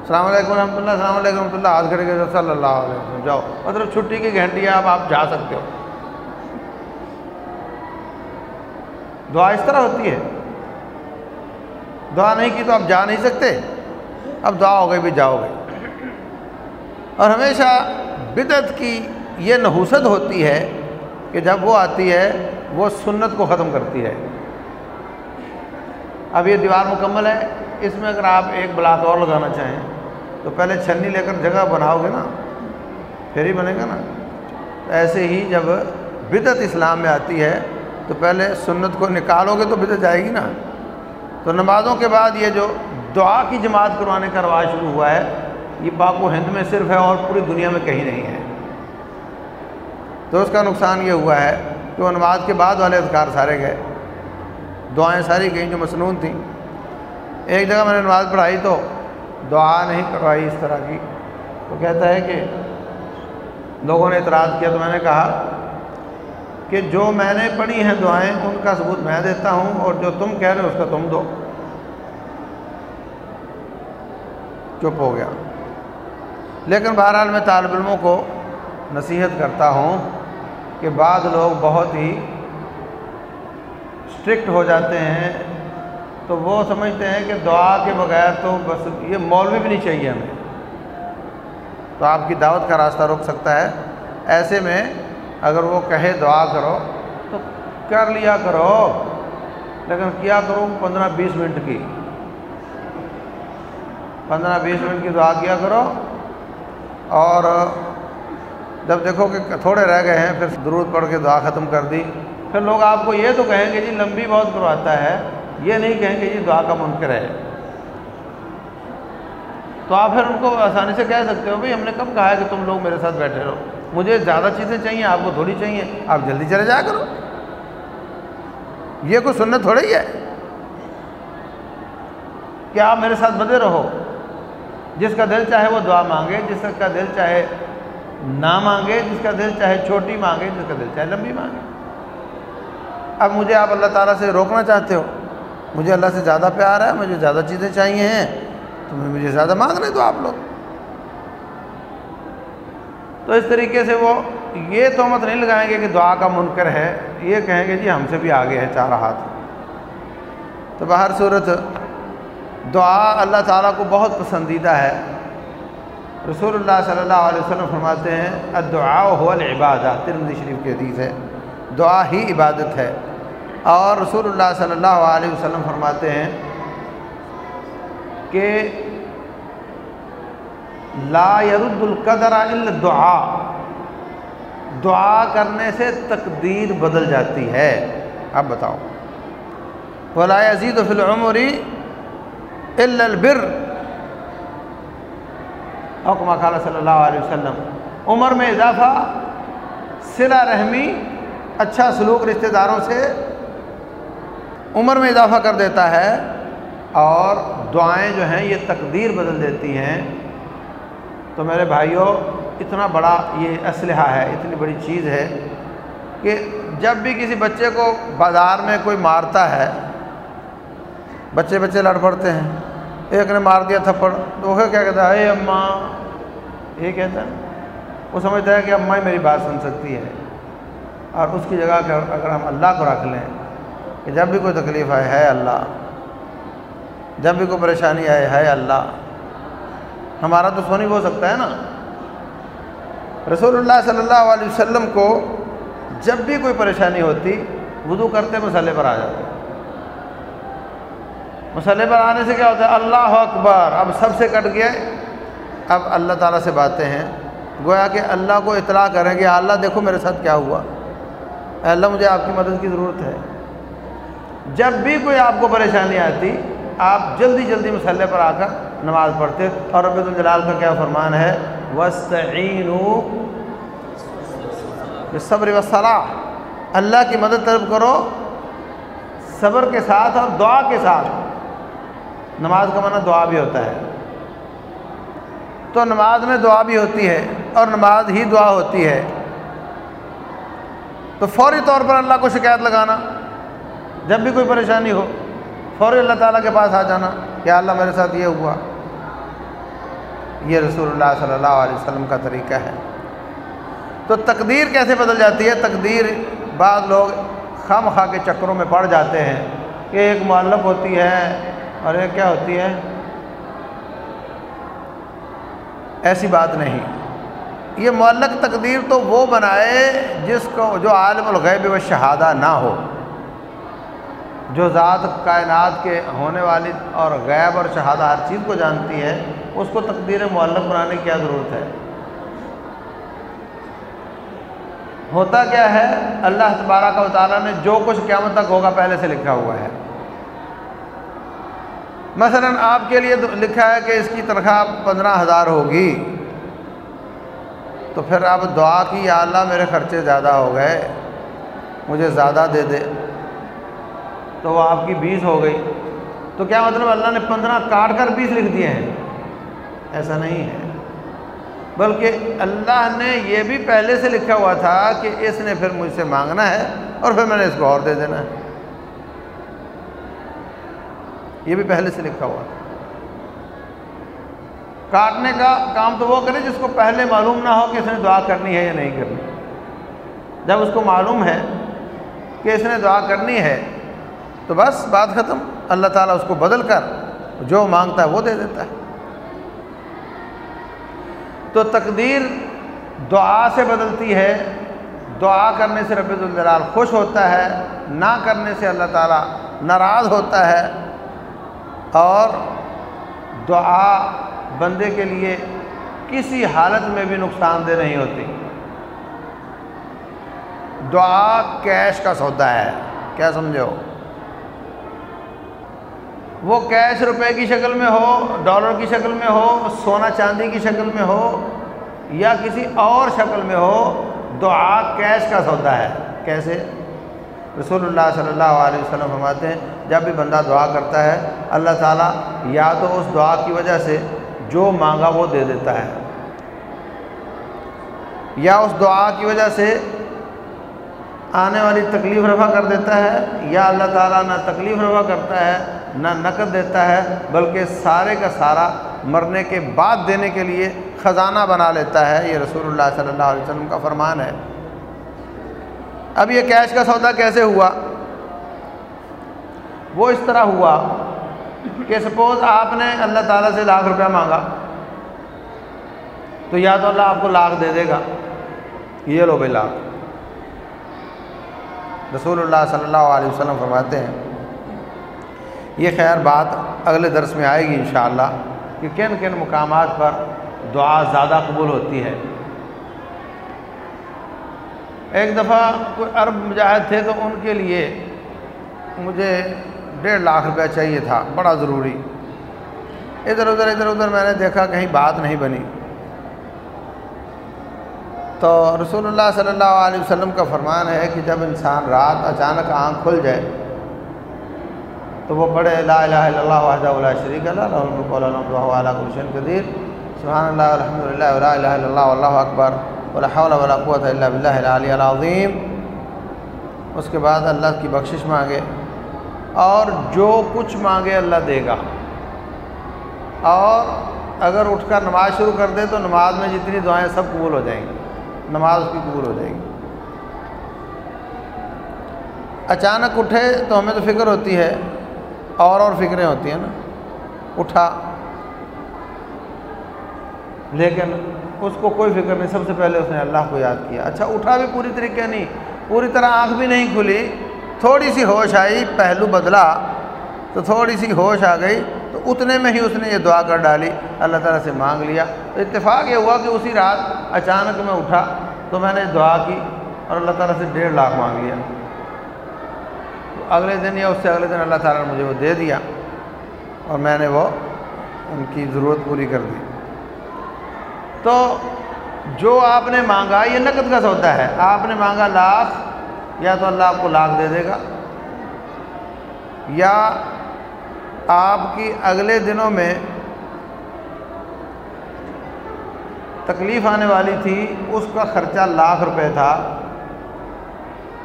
A: السلام علیکم رحمۃ اللہ، السلام علیکم رحمۃ اللہ، آج کھڑے کے صلی اللہ علیہ وسلم، جاؤ۔ مطلب چھٹی کی گھنٹی آپ آپ جا سکتے ہو۔ دعا اس طرح ہوتی ہے۔ دعا نہیں کی تو آپ جا نہیں سکتے۔ اب دعا ہو گئی بھی جاؤ گے۔ اور ہمیشہ بدعت کی یہ نحوست ہوتی ہے کہ جب وہ آتی ہے، وہ سنت کو ختم کرتی ہے۔ اب یہ دیوار مکمل ہے، اس میں اگر آپ ایک بلاک اور لگانا چاہیں، تو پہلے چھنی لے کر جگہ بناؤ گے نا، پھر ہی بنے گا نا۔ ایسے ہی جب بدت اسلام میں آتی ہے، تو پہلے سنت کو نکالو گے تو بدت جائے گی نا۔ تو نمازوں کے بعد یہ جو دعا کی جماعت کروانے کا رواج شروع ہوا ہے، یہ پاک و ہند میں صرف ہے اور پوری دنیا میں کہیں نہیں ہے۔ تو اس کا نقصان یہ ہوا ہے کہ وہ نماز کے بعد والے اذکار سارے گئے۔ دعائیں ساری گئیں جو مصنون تھیں۔ ایک جگہ میں نے نماز پڑھائی تو دعا نہیں کروائی اس طرح کی۔ تو کہتا ہے کہ لوگوں نے اعتراض کیا تو میں نے کہا کہ جو میں نے پڑھی ہیں دعائیں ان کا ثبوت میں دیتا ہوں اور جو تم کہہ رہے ہو اس کا تم دو۔ چپ ہو گیا۔ لیکن بہرحال میں طالب علموں کو نصیحت کرتا ہوں کہ بعض لوگ بہت ہی اسٹرکٹ ہو جاتے ہیں، تو وہ سمجھتے ہیں کہ دعا کے بغیر تو بس یہ مولوی بھی نہیں چاہیے ہمیں۔ تو آپ کی دعوت کا راستہ روک سکتا ہے۔ ایسے میں اگر وہ کہے دعا کرو، تو کر لیا کرو، لیکن کیا کرو، پندرہ بیس منٹ کی۔ پندرہ بیس منٹ کی دعا کیا کرو۔ اور جب دیکھو کہ تھوڑے رہ گئے ہیں، پھر درود پڑھ کے دعا ختم کر دی۔ پھر لوگ آپ کو یہ تو کہیں گے جی لمبی بہت کرواتا ہے، یہ نہیں کہیں گے جی دعا کا منکر ہے۔ تو آپ پھر ان کو آسانی سے کہہ سکتے ہو، بھائی ہم نے کب کہا ہے کہ تم لوگ میرے ساتھ بیٹھے رہو؟ مجھے زیادہ چیزیں چاہیے، آپ کو تھوڑی چاہیے، آپ جلدی چلے جایا کرو۔ یہ کوئی سنت تھوڑا ہی ہے کہ آپ میرے ساتھ بدے رہو۔ جس کا دل چاہے وہ دعا مانگے، جس کا دل چاہے نہ مانگے، جس کا دل چاہے چھوٹی مانگے، جس کا دل چاہے لمبی مانگے۔ اب مجھے آپ اللہ تعالیٰ سے روکنا چاہتے ہو؟ مجھے اللہ سے زیادہ پیار ہے، مجھے زیادہ چیزیں چاہیے ہیں۔ تو مجھے زیادہ مانگ رہے تو آپ لوگ۔ تو اس طریقے سے وہ یہ تہمت نہیں لگائیں گے کہ دعا کا منکر ہے، یہ کہیں گے جی ہم سے بھی آگے ہے چار ہاتھ تو بہر صورت دعا اللہ تعالیٰ کو بہت پسندیدہ ہے۔ رسول اللہ صلی اللہ علیہ وسلم فرماتے ہیں، الدعاء هو العبادہ ترمذی شریف کی حدیث ہے، دعا ہی عبادت ہے۔ اور رسول اللہ صلی اللہ علیہ وسلم فرماتے ہیں کہ لا يرد القدر الا دعا دعا کرنے سے تقدیر بدل جاتی ہے۔ اب بتاؤ۔ ولا عزیز و العمر الا البر۔ حکمہ خالہ صلی اللہ علیہ وسلم، عمر میں اضافہ، صلہ رحمی اچھا سلوک رشتہ داروں سے عمر میں اضافہ کر دیتا ہے اور دعائیں جو ہیں یہ تقدیر بدل دیتی ہیں۔ تو میرے بھائیوں اتنا بڑا یہ اسلحہ ہے، اتنی بڑی چیز ہے کہ جب بھی کسی بچے کو بازار میں کوئی مارتا ہے، بچے بچے لڑ پڑتے ہیں۔ ایک نے مار دیا تھپڑ، تو وہ کیا کہتا ہے؟ اے اماں، یہ کہتا ہے۔ وہ سمجھتا ہے کہ اماں ہی میری بات سن سکتی ہے۔ اور اس کی جگہ اگر ہم اللہ کو رکھ لیں کہ جب بھی کوئی تکلیف آئے، ہے اللہ۔ جب بھی کوئی پریشانی آئے، ہے اللہ۔ ہمارا تو سونی ہو سکتا ہے نا۔ رسول اللہ صلی اللہ علیہ وسلم کو جب بھی کوئی پریشانی ہوتی، وضو کرتے مسئلے پر آ جاتے۔ مسئلے پر آنے سے کیا ہوتا ہے؟ اللہ اکبر۔ اب سب سے کٹ گئے اب اللہ تعالیٰ سے باتیں ہیں۔ گویا کہ اللہ کو اطلاع کریں کہ اللہ دیکھو میرے ساتھ کیا ہوا۔ اے اللہ، مجھے آپ کی مدد کی ضرورت ہے۔ جب بھی کوئی آپ کو پریشانی آتی، آپ جلدی جلدی مسئلے پر آ کر نماز پڑھتے۔ اور رب الجلال کا کیا فرمان ہے؟ وسطین صبر وصلاح اللہ کی مدد طلب کرو صبر کے ساتھ اور دعا کے ساتھ۔ نماز کا معنی دعا بھی ہوتا ہے۔ تو نماز میں دعا بھی ہوتی ہے اور نماز ہی دعا ہوتی ہے۔ تو فوری طور پر اللہ کو شکایت لگانا۔ جب بھی کوئی پریشانی ہو فوری اللہ تعالیٰ کے پاس آ جانا کہ اللہ میرے ساتھ یہ ہوا۔ یہ رسول اللہ صلی اللہ علیہ وسلم کا طریقہ ہے۔ تو تقدیر کیسے بدل جاتی ہے؟ تقدیر بعض لوگ خام خواہ کے چکروں میں پڑ جاتے ہیں کہ ایک معلق ہوتی ہے اور ایک کیا ہوتی ہے؟ ایسی بات نہیں۔ یہ معلق تقدیر تو وہ بنائے جس کو جو عالم الغیب و شہادہ نہ ہو۔ جو ذات کائنات کے ہونے والی اور غیب اور شہادہ ہر چیز کو جانتی ہے، اس کو تقدیر معلق بنانے کی کیا ضرورت ہے؟ ہوتا کیا ہے، اللہ تبارہ کا تعالیٰ نے جو کچھ قیامت تک ہوگا پہلے سے لکھا ہوا ہے۔ مثلا آپ کے لیے لکھا ہے کہ اس کی تنخواہ پندرہ ہزار ہوگی۔ تو پھر آپ دعا کی، یا اللہ میرے خرچے زیادہ ہو گئے، مجھے زیادہ دے دے۔ تو وہ آپ کی بیس ہو گئی۔ تو کیا مطلب اللہ نے پندرہ کاٹ کر بیس لکھ دیے ہیں؟ ایسا نہیں ہے۔ بلکہ اللہ نے یہ بھی پہلے سے لکھا ہوا تھا کہ اس نے پھر مجھ سے مانگنا ہے اور پھر میں نے اس کو اور دے دینا ہے۔ یہ بھی پہلے سے لکھا ہوا تھا۔ کاٹنے کا کام تو وہ کرے جس کو پہلے معلوم نہ ہو کہ اس نے دعا کرنی ہے یا نہیں کرنی۔ جب اس کو معلوم ہے کہ اس نے دعا کرنی ہے تو بس بات ختم۔ اللہ تعالیٰ اس کو بدل کر جو مانگتا ہے وہ دے دیتا ہے۔ تو تقدیر دعا سے بدلتی ہے۔ دعا کرنے سے رب الجلال خوش ہوتا ہے۔ نہ کرنے سے اللہ تعالیٰ ناراض ہوتا ہے۔ اور دعا بندے کے لیے کسی حالت میں بھی نقصان دہ نہیں ہوتی۔ دعا کیش کا سودا ہے۔ کیا سمجھو وہ کیش روپے کی شکل میں ہو، ڈالر کی شکل میں ہو، سونا چاندی کی شکل میں ہو، یا کسی اور شکل میں ہو، دعا کیش کا سودا ہے۔ کیسے؟ رسول اللہ صلی اللہ علیہ وسلم فرماتے ہیں، جب بھی بندہ دعا کرتا ہے، اللہ تعالیٰ یا تو اس دعا کی وجہ سے جو مانگا وہ دے دیتا ہے۔ یا اس دعا کی وجہ سے آنے والی تکلیف رفع کر دیتا ہے، یا اللہ تعالیٰ نہ تکلیف رفع کرتا ہے نہ نقد دیتا ہے، بلکہ سارے کا سارا مرنے کے بعد دینے کے لیے خزانہ بنا لیتا ہے۔ یہ رسول اللہ صلی اللہ علیہ وسلم کا فرمان ہے۔ اب یہ کیش کا سودا کیسے ہوا؟ وہ اس طرح ہوا کہ سپوز آپ نے اللہ تعالیٰ سے لاکھ روپیہ مانگا، تو یا تو اللہ آپ کو لاکھ دے دے گا۔ یہ لو بھائی لاکھ۔ رسول اللہ صلی اللہ علیہ وسلم فرماتے ہیں یہ خیر بات اگلے درس میں آئے گی انشاءاللہ، کہ کن کن مقامات پر دعا زیادہ قبول ہوتی ہے۔ ایک دفعہ کوئی عرب مجاہد تھے تو ان کے لیے مجھے ڈیڑھ لاکھ روپیہ چاہیے تھا، بڑا ضروری۔ ادھر ادھر ادھر ادھر میں نے دیکھا کہیں بات نہیں بنی۔ تو رسول اللہ صلی اللہ علیہ وسلم کا فرمان ہے کہ جب انسان رات اچانک آنکھ کھل جائے تو وہ پڑھے، لا الہ الا اللہ وحدہ ولا شریک اللہ الملک ولا الحمد وهو على كل شيء قدیر. سبحان اللہ الحمد للہ ولا الہ الا اللہ واللہ اکبر، ولا حول ولا قوت الا باللہ العلی العظیم۔ اس کے بعد اللہ کی بخشش مانگے، اور جو کچھ مانگے اللہ دے گا۔ اور اگر اٹھ کر نماز شروع کر دے تو نماز میں جتنی دعائیں سب قبول ہو جائیں گی۔ نماز اس کی قبول ہو جائے گی۔ اچانک اٹھے تو ہمیں تو فکر ہوتی ہے اور اور فکریں ہوتی ہیں نا۔ اٹھا۔ لیکن اس کو کوئی فکر نہیں، سب سے پہلے اس نے اللہ کو یاد کیا۔ اچھا اٹھا بھی پوری طریقے نہیں، پوری طرح آنکھ بھی نہیں کھلی۔ تھوڑی سی ہوش آئی، پہلو بدلا تو تھوڑی سی ہوش آ گئی۔ تو اتنے میں ہی اس نے یہ دعا کر ڈالی۔ اللہ تعالیٰ سے مانگ لیا۔ تو اتفاق یہ ہوا کہ اسی رات اچانک میں اٹھا تو میں نے دعا کی اور اللہ تعالیٰ سے ڈیڑھ لاکھ مانگ لیا۔ اگلے دن یا اس سے اگلے دن اللہ تعالیٰ نے مجھے وہ دے دیا اور میں نے وہ ان کی ضرورت پوری کر دی۔ تو جو آپ نے مانگا یہ نقد کا سودا ہے۔ آپ نے مانگا لاکھ، یا تو اللہ آپ کو لاکھ دے دے گا۔ یا آپ کی اگلے دنوں میں تکلیف آنے والی تھی، اس کا خرچہ لاکھ روپے تھا۔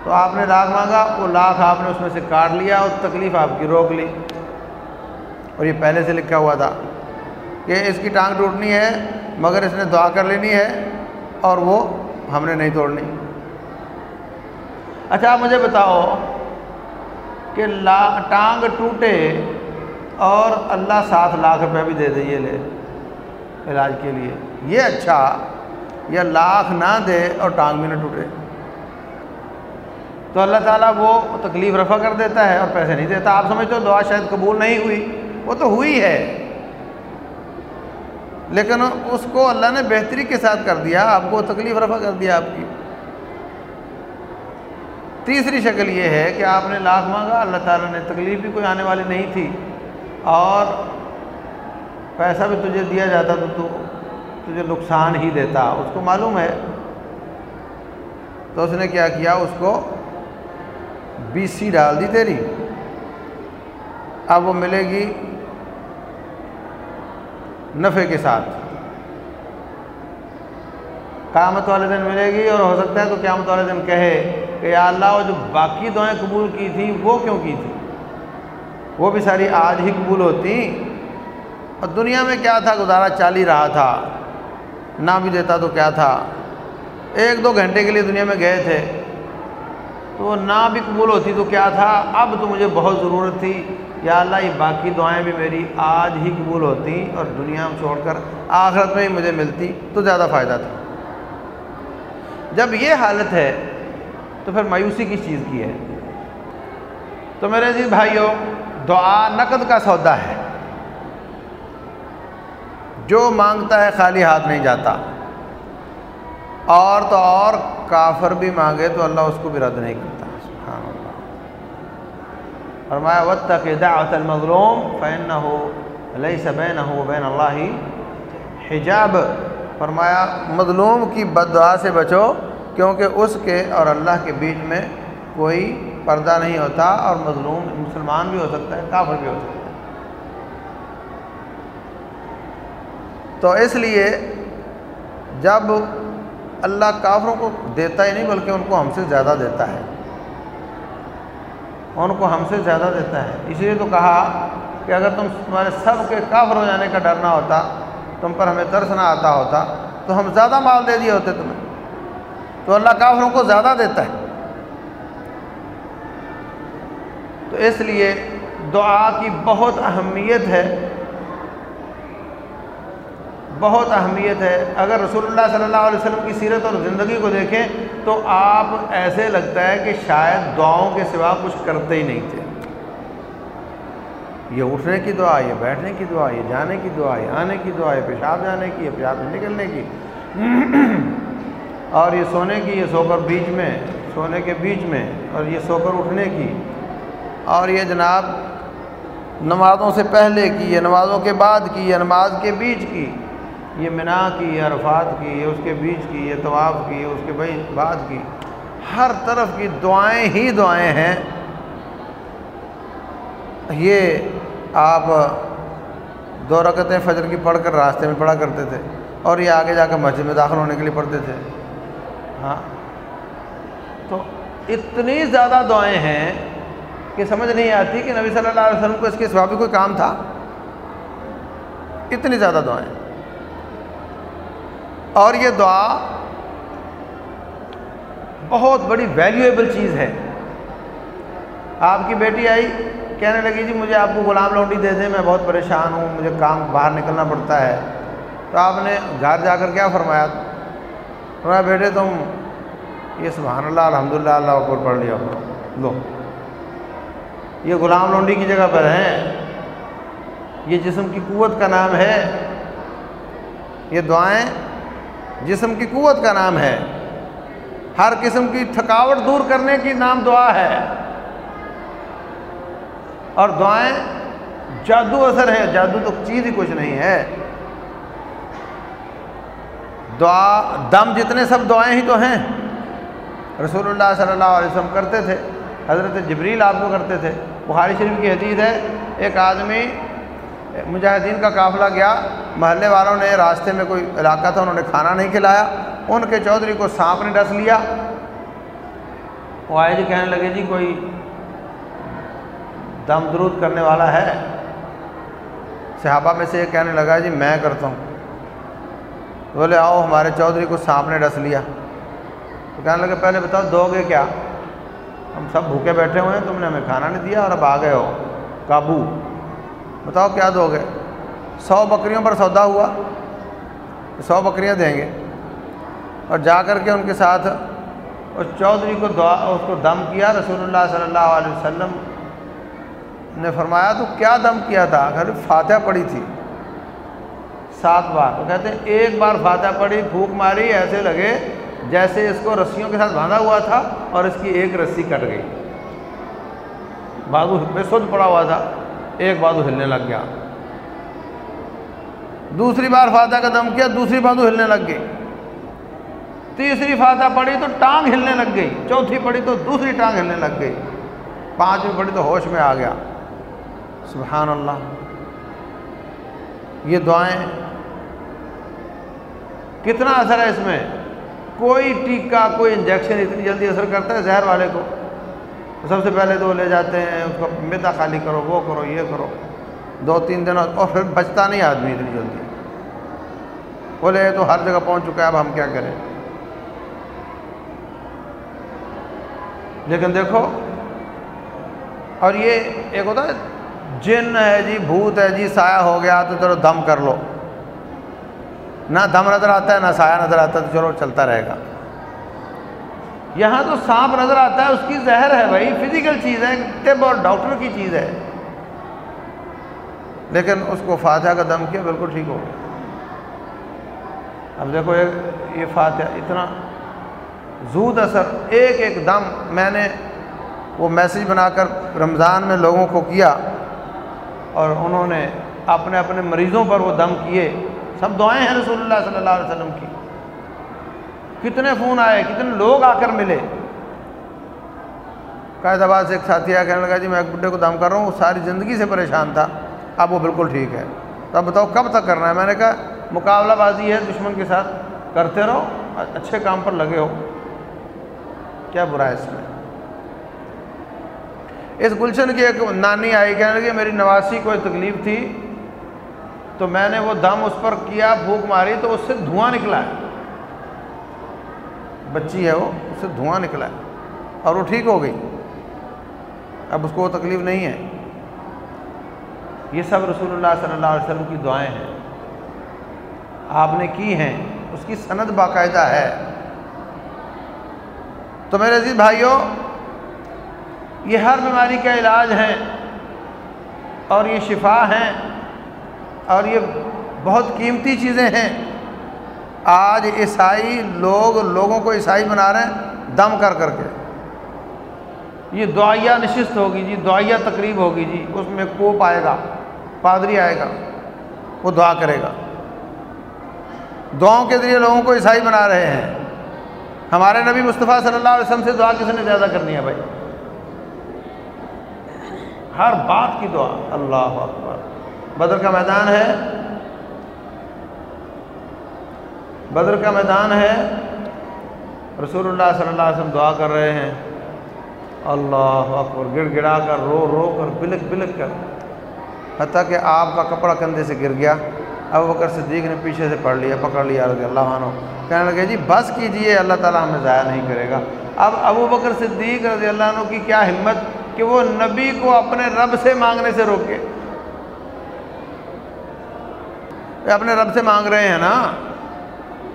A: تو آپ نے لاکھ مانگا، وہ لاکھ آپ نے اس میں سے کاٹ لیا اور تکلیف آپ کی روک لی۔ اور یہ پہلے سے لکھا ہوا تھا کہ اس کی ٹانگ ٹوٹنی ہے، مگر اس نے دعا کر لینی ہے اور وہ ہم نے نہیں توڑنی۔ اچھا آپ مجھے بتاؤ کہ لا، ٹانگ ٹوٹے اور اللہ سات لاکھ روپے بھی دے دے یہ لے علاج کے لیے۔ یہ اچھا یا لاکھ نہ دے اور ٹانگ بھی نہ ٹوٹے۔ تو اللہ تعالیٰ وہ تکلیف رفع کر دیتا ہے اور پیسے نہیں دیتا۔ آپ سمجھتے ہو دعا شاید قبول نہیں ہوئی۔ وہ تو ہوئی ہے۔ لیکن اس کو اللہ نے بہتری کے ساتھ کر دیا۔ آپ کو تکلیف رفع کر دیا آپ کی۔ تیسری شکل یہ ہے کہ آپ نے لاکھ مانگا، اللہ تعالیٰ نے تکلیف بھی کوئی آنے والی نہیں تھی۔ اور پیسہ بھی تجھے دیا جاتا تو تو تجھے نقصان ہی دیتا۔ اس کو معلوم ہے۔ تو اس نے کیا کیا؟ اس کو بی سی ڈال دی تیری۔ اب وہ ملے گی نفع کے ساتھ۔ قیامت والے دن ملے گی اور ہو سکتا ہے تو قیامت والے دن کہے کہ یا اللہ، وہ جو باقی دعائیں قبول کی تھیں، وہ کیوں کی تھی وہ بھی ساری آج ہی قبول ہوتی۔ اور دنیا میں کیا تھا؟ گزارا چال ہی رہا تھا، نہ بھی دیتا تو کیا تھا؟ ایک دو گھنٹے کے لیے دنیا میں گئے تھے۔ تو وہ نہ بھی قبول ہوتی تو کیا تھا؟ اب تو مجھے بہت ضرورت تھی۔ یا اللہ، یہ باقی دعائیں بھی میری آج ہی قبول ہوتی اور دنیا میں چھوڑ کر آخرت میں ہی مجھے ملتی، تو زیادہ فائدہ تھا۔ جب یہ حالت ہے، تو پھر مایوسی کس چیز کی ہے؟ تو میرے عزیز بھائیوں، دعا نقد کا سودا ہے۔ جو مانگتا ہے خالی ہاتھ نہیں جاتا۔ اور تو اور کافر بھی مانگے تو اللہ اس کو بھی رد نہیں کرتا۔ سبحان اللہ۔ فرمایا وط تک دعوت المظلوم فین نہ ہو علیہ سبین ہو اللہ حجاب۔ فرمایا، مظلوم کی بد دعا سے بچو، کیونکہ اس کے اور اللہ کے بیچ میں کوئی پردہ نہیں ہوتا اور مظلوم، مسلمان بھی ہو سکتا ہے، کافر بھی ہو سکتا ہے۔ تو اس لیے جب اللہ کافروں کو دیتا ہی نہیں بلکہ ان کو ہم سے زیادہ دیتا ہے۔ ان کو ہم سے زیادہ دیتا ہے۔ اس لیے تو کہا کہ اگر تم تمہارے سب کے کافر ہو جانے کا ڈرنا ہوتا، تم پر ہمیں ترس نہ آتا ہوتا، تو ہم زیادہ مال دے دیے ہوتے تمہیں۔ تو اللہ کافروں کو زیادہ دیتا ہے۔ تو اس لیے دعا کی بہت اہمیت ہے۔ بہت اہمیت ہے۔ اگر رسول اللہ صلی اللہ علیہ وسلم کی سیرت اور زندگی کو دیکھیں تو آپ ایسے لگتا ہے کہ شاید دعاؤں کے سوا کچھ کرتے ہی نہیں تھے۔ یہ اٹھنے کی دعا، یہ بیٹھنے کی دعا، یہ جانے کی دعا، یہ آنے کی دعا، یہ پیشاب جانے کی، یہ پیشاب نکلنے کی۔ اور یہ سونے کی، یہ سو کر بیچ میں، سونے کے بیچ میں، اور یہ سو کر اٹھنے کی۔ اور یہ جناب نمازوں سے پہلے کی، یہ نمازوں کے بعد کی، یہ نماز کے بیچ کی۔ یہ منا کی، یہ عرفات کی، یہ اس کے بیچ کی، یہ طواف کی، یہ اس کے بعد کی۔ ہر طرف کی دعائیں ہی دعائیں ہیں۔ یہ آپ دو رکعتیں فجر کی پڑھ کر راستے میں پڑھا کرتے تھے اور یہ آگے جا کر مسجد میں داخل ہونے کے لیے پڑھتے تھے۔ ہاں۔ تو اتنی زیادہ دعائیں ہیں کہ سمجھ نہیں آتی کہ نبی صلی اللہ علیہ وسلم کو اس کے سوا بھی کوئی کام تھا۔ اتنی زیادہ دعائیں۔ اور یہ دعا بہت بڑی ویلیویبل چیز ہے۔ آپ کی بیٹی آئی، کہنے لگی جی مجھے آپ کو غلام لونڈی دے دیں، میں بہت پریشان ہوں، مجھے کام باہر نکلنا پڑتا ہے۔ تو آپ نے گھر جا کر کیا فرمایا؟ فرمایا، بیٹے، تم یہ سبحان اللہ الحمد للہ اللہ اکبر پڑھ لیا لو۔ یہ غلام لونڈی کی جگہ پر ہیں۔ یہ جسم کی قوت کا نام ہے۔ یہ دعائیں جسم کی قوت کا نام ہے۔ ہر قسم کی تھکاوٹ دور کرنے کی نام دعا ہے۔ اور دعائیں جادو اثر ہے، جادو تو چیز ہی کچھ نہیں ہے۔ دعا، دم جتنے سب دعائیں ہی تو ہیں۔ رسول اللہ صلی اللہ علیہ وسلم کرتے تھے، حضرت جبریل آپ کو کرتے تھے۔ بخاری شریف کی حدیث ہے، ایک آدمی مجاہدین کا قافلہ گیا محلے والوں نے راستے میں کوئی علاقہ تھا انہوں نے کھانا نہیں کھلایا ان کے چودھری کو سانپ نے ڈس لیا۔ وہ آئے جی کہنے لگے جی کوئی دم درود کرنے والا ہے؟ صحابہ میں سے یہ کہنے لگا جی میں کرتا ہوں۔ بولے آؤ ہمارے چودھری کو سانپ نے ڈس لیا۔ تو کہنے لگے پہلے بتاؤ دو گے کیا؟ ہم سب بھوکے بیٹھے ہوئے ہیں تم نے ہمیں کھانا نہیں دیا اور اب آ گئے ہو قابو۔ بتاؤ کیا دو گے؟ سو بکریوں پر سودا ہوا، سو بکریاں دیں گے۔ اور جا کر کے ان کے ساتھ اس چودھری کو دعا، اس کو دم کیا۔ رسول اللہ صلی اللہ علیہ وسلم نے فرمایا، تو کیا دم کیا تھا؟ گھر فاتحہ پڑی تھی۔ سات بار۔ تو کہتے ہیں، ایک بار فاتحہ پڑی پھونک ماری، ایسے لگے جیسے اس کو رسیوں کے ساتھ باندھا ہوا تھا اور اس کی ایک رسی کٹ گئی۔ بازو بے سود پڑا ہوا تھا۔ ایک بازو ہلنے لگ گیا۔ دوسری بار فاتحہ کا دم کیا، دوسری بازو ہلنے لگ گئی۔ تیسری فاتحہ پڑی تو ٹانگ ہلنے لگ گئی۔ چوتھی پڑی تو دوسری ٹانگ ہلنے لگ گئی۔ پانچویں پڑی تو ہوش میں آ گیا۔ سبحان اللہ۔ یہ دعائیں کتنا اثر ہے اس میں؟ کوئی ٹیکا کوئی انجیکشن اتنی جلدی اثر کرتا ہے زہر والے کو۔ سب سے پہلے تو لے جاتے ہیں، اس کو میدا خالی کرو، وہ کرو، یہ کرو۔ دو تین دن اور پھر بچتا نہیں آدمی اتنی جلدی۔ بولے تو ہر جگہ پہنچ چکا ہے، اب ہم کیا کریں؟ لیکن دیکھو، اور یہ ایک ہوتا ہے، جن ہے جی بھوت ہے جی سایہ ہو گیا تو چلو دم کر لو۔ نہ دم نظر آتا ہے، نہ سایہ نظر آتا ہے تو چلو چلتا رہے گا۔ یہاں تو سانپ نظر آتا ہے، اس کی زہر ہے بھائی فزیکل چیز ہے طب اور ڈاکٹر کی چیز ہے۔ لیکن اس کو فاتحہ کا دم کیا، بالکل ٹھیک ہو گیا۔ اب دیکھو ایک یہ فاتحہ اتنا زود اثر، ایک ایک دم میں نے وہ میسیج بنا کر رمضان میں لوگوں کو کیا اور انہوں نے اپنے اپنے مریضوں پر وہ دم کیے۔ سب دعائیں ہیں رسول اللہ صلی اللہ علیہ وسلم کی۔ کتنے فون آئے، کتنے لوگ آ کر ملے۔ قائد آباد سے ایک ساتھی آیا کہنے لگا جی میں ایک بڈھے کو دم کر رہا ہوں، وہ ساری زندگی سے پریشان تھا۔ اب وہ بالکل ٹھیک ہے۔ تو اب بتاؤ کب تک کرنا ہے؟ میں نے کہا، مقابلہ بازی ہے، دشمن کے ساتھ کرتے رہو، اچھے کام پر لگے ہو۔ کیا برا ہے اس میں؟ اس گلشن کی ایک نانی آئی، کہنے لگی، میری نواسی کوئی تکلیف تھی، تو میں نے وہ دم اس پر کیا، بھوک ماری، تو اس سے دھواں نکلا ہے۔ بچی ہے وہ، اس سے دھواں نکلا ہے اور وہ ٹھیک ہو گئی۔ اب اس کو وہ تکلیف نہیں ہے۔ یہ سب رسول اللہ صلی اللہ علیہ وسلم کی دعائیں ہیں۔ آپ نے کی ہیں، اس کی سند باقاعدہ ہے۔ تو میرے عزیز بھائیوں یہ ہر بیماری کا علاج ہے اور یہ شفا ہیں اور یہ بہت قیمتی چیزیں ہیں۔ آج عیسائی لوگ لوگوں کو عیسائی بنا رہے ہیں، دم کر کر کے۔ یہ دعائیہ نشست ہوگی جی دعائیہ تقریب ہوگی جی اس میں کوپ آئے گا، پادری آئے گا، وہ دعا کرے گا۔ دعاؤں کے ذریعے لوگوں کو عیسائی بنا رہے ہیں۔ ہمارے نبی مصطفیٰ صلی اللہ علیہ وسلم سے دعا کس نے زیادہ کرنی ہے بھائی؟ ہر بات کی دعا۔ اللہ اکبر۔ بدر کا میدان ہے۔ بدر کا میدان ہے۔ رسول اللہ صلی اللہ علیہ وسلم دعا کر رہے ہیں۔ اللہ اکبر، گڑ گڑا کر، رو رو کر، بلک بلک کر۔ حتیٰ کہ آپ کا کپڑا کندھے سے گر گیا۔ ابو بکر صدیق نے پیچھے سے پڑھ لیا، پکڑ لیا رضی اللہ عنہ۔ کہنے لگے جی بس کیجیے، اللہ تعالیٰ ہمیں ضائع نہیں کرے گا۔ اب ابو بکر صدیق رضی اللہ عنہ کی کیا ہمت کہ وہ نبی کو اپنے رب سے مانگنے سے روکے؟ اپنے رب سے مانگ رہے ہیں نا۔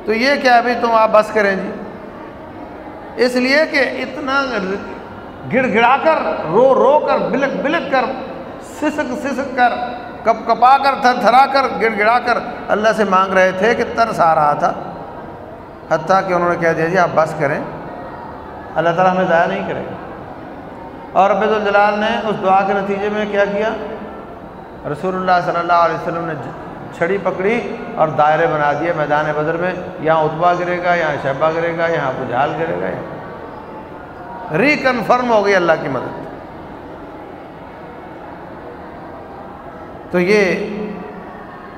A: تو یہ کیا ابھی تم آپ بس کریں جی۔ اس لیے کہ اتنا گڑ گڑا کر، رو رو کر، بلک بلک کر، سسک سسک کر، کپ کپا کر، تھر تھرا کر، گڑ گڑا کر۔ اللہ سے مانگ رہے تھے کہ ترس آ رہا تھا۔ حتیٰ کہ انہوں نے کہہ دیا جی آپ بس کریں۔ اللہ تعالیٰ ہمیں ضائع نہیں کرے۔ گا اور عبید الجلال نے اس دعا کے نتیجے میں کیا کیا؟ رسول اللہ صلی اللہ علیہ وسلم نے چھڑی پکڑی اور دائرے بنا دیے میدان بدر میں، یہاں اتبا گرے گا، یہاں شہبہ گرے گا، یہاں پجال گرے گا ریکنفرم ہو گئی اللہ کی مدد۔ تو یہ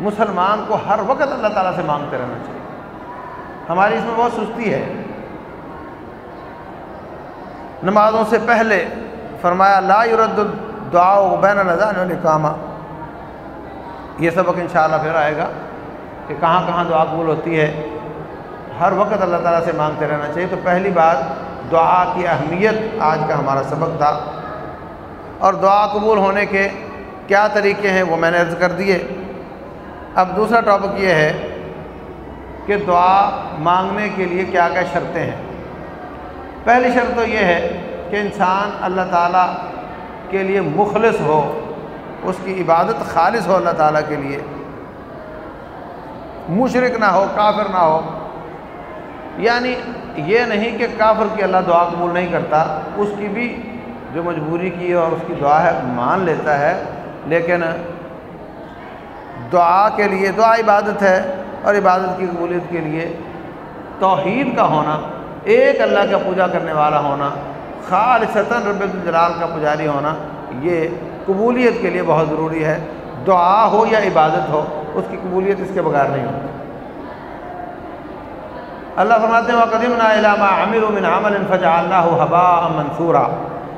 A: مسلمان کو ہر وقت اللہ تعالیٰ سے مانگتے رہنا چاہیے۔ ہماری اس میں بہت سستی ہے۔ نمازوں سے پہلے فرمایا، لا يرد الدعاء بین نظان الکامہ یہ سبق انشاءاللہ پھر آئے گا کہ کہاں کہاں دعا قبول ہوتی ہے۔ ہر وقت اللہ تعالیٰ سے مانگتے رہنا چاہیے۔ تو پہلی بات، دعا کی اہمیت آج کا ہمارا سبق تھا۔ اور دعا قبول ہونے کے کیا طریقے ہیں وہ میں نے عرض کر دیے۔ اب دوسرا ٹاپک یہ ہے کہ دعا مانگنے کے لیے کیا کیا شرطیں ہیں۔ پہلی شرط تو یہ ہے کہ انسان اللہ تعالیٰ کے لیے مخلص ہو۔ اس کی عبادت خالص ہو اللہ تعالیٰ کے لیے۔ مشرق نہ ہو، کافر نہ ہو۔ یعنی یہ نہیں کہ کافر کی اللہ دعا قبول نہیں کرتا، اس کی بھی جو مجبوری کی ہے اور اس کی دعا ہے مان لیتا ہے۔ لیکن دعا کے لیے، دعا عبادت ہے اور عبادت کی قبولیت کے لیے توحید کا ہونا، ایک اللہ کا پوجا کرنے والا ہونا، خالصتاً رب الجلال کا پجاری ہونا، یہ قبولیت کے لیے بہت ضروری ہے۔ دعا ہو یا عبادت ہو، اس کی قبولیت اس کے بغیر نہیں ہوتی۔ اللہ فرماتے ہیں قدیم علامہ امیر من عمل فجا اللہ ہوا منصورہ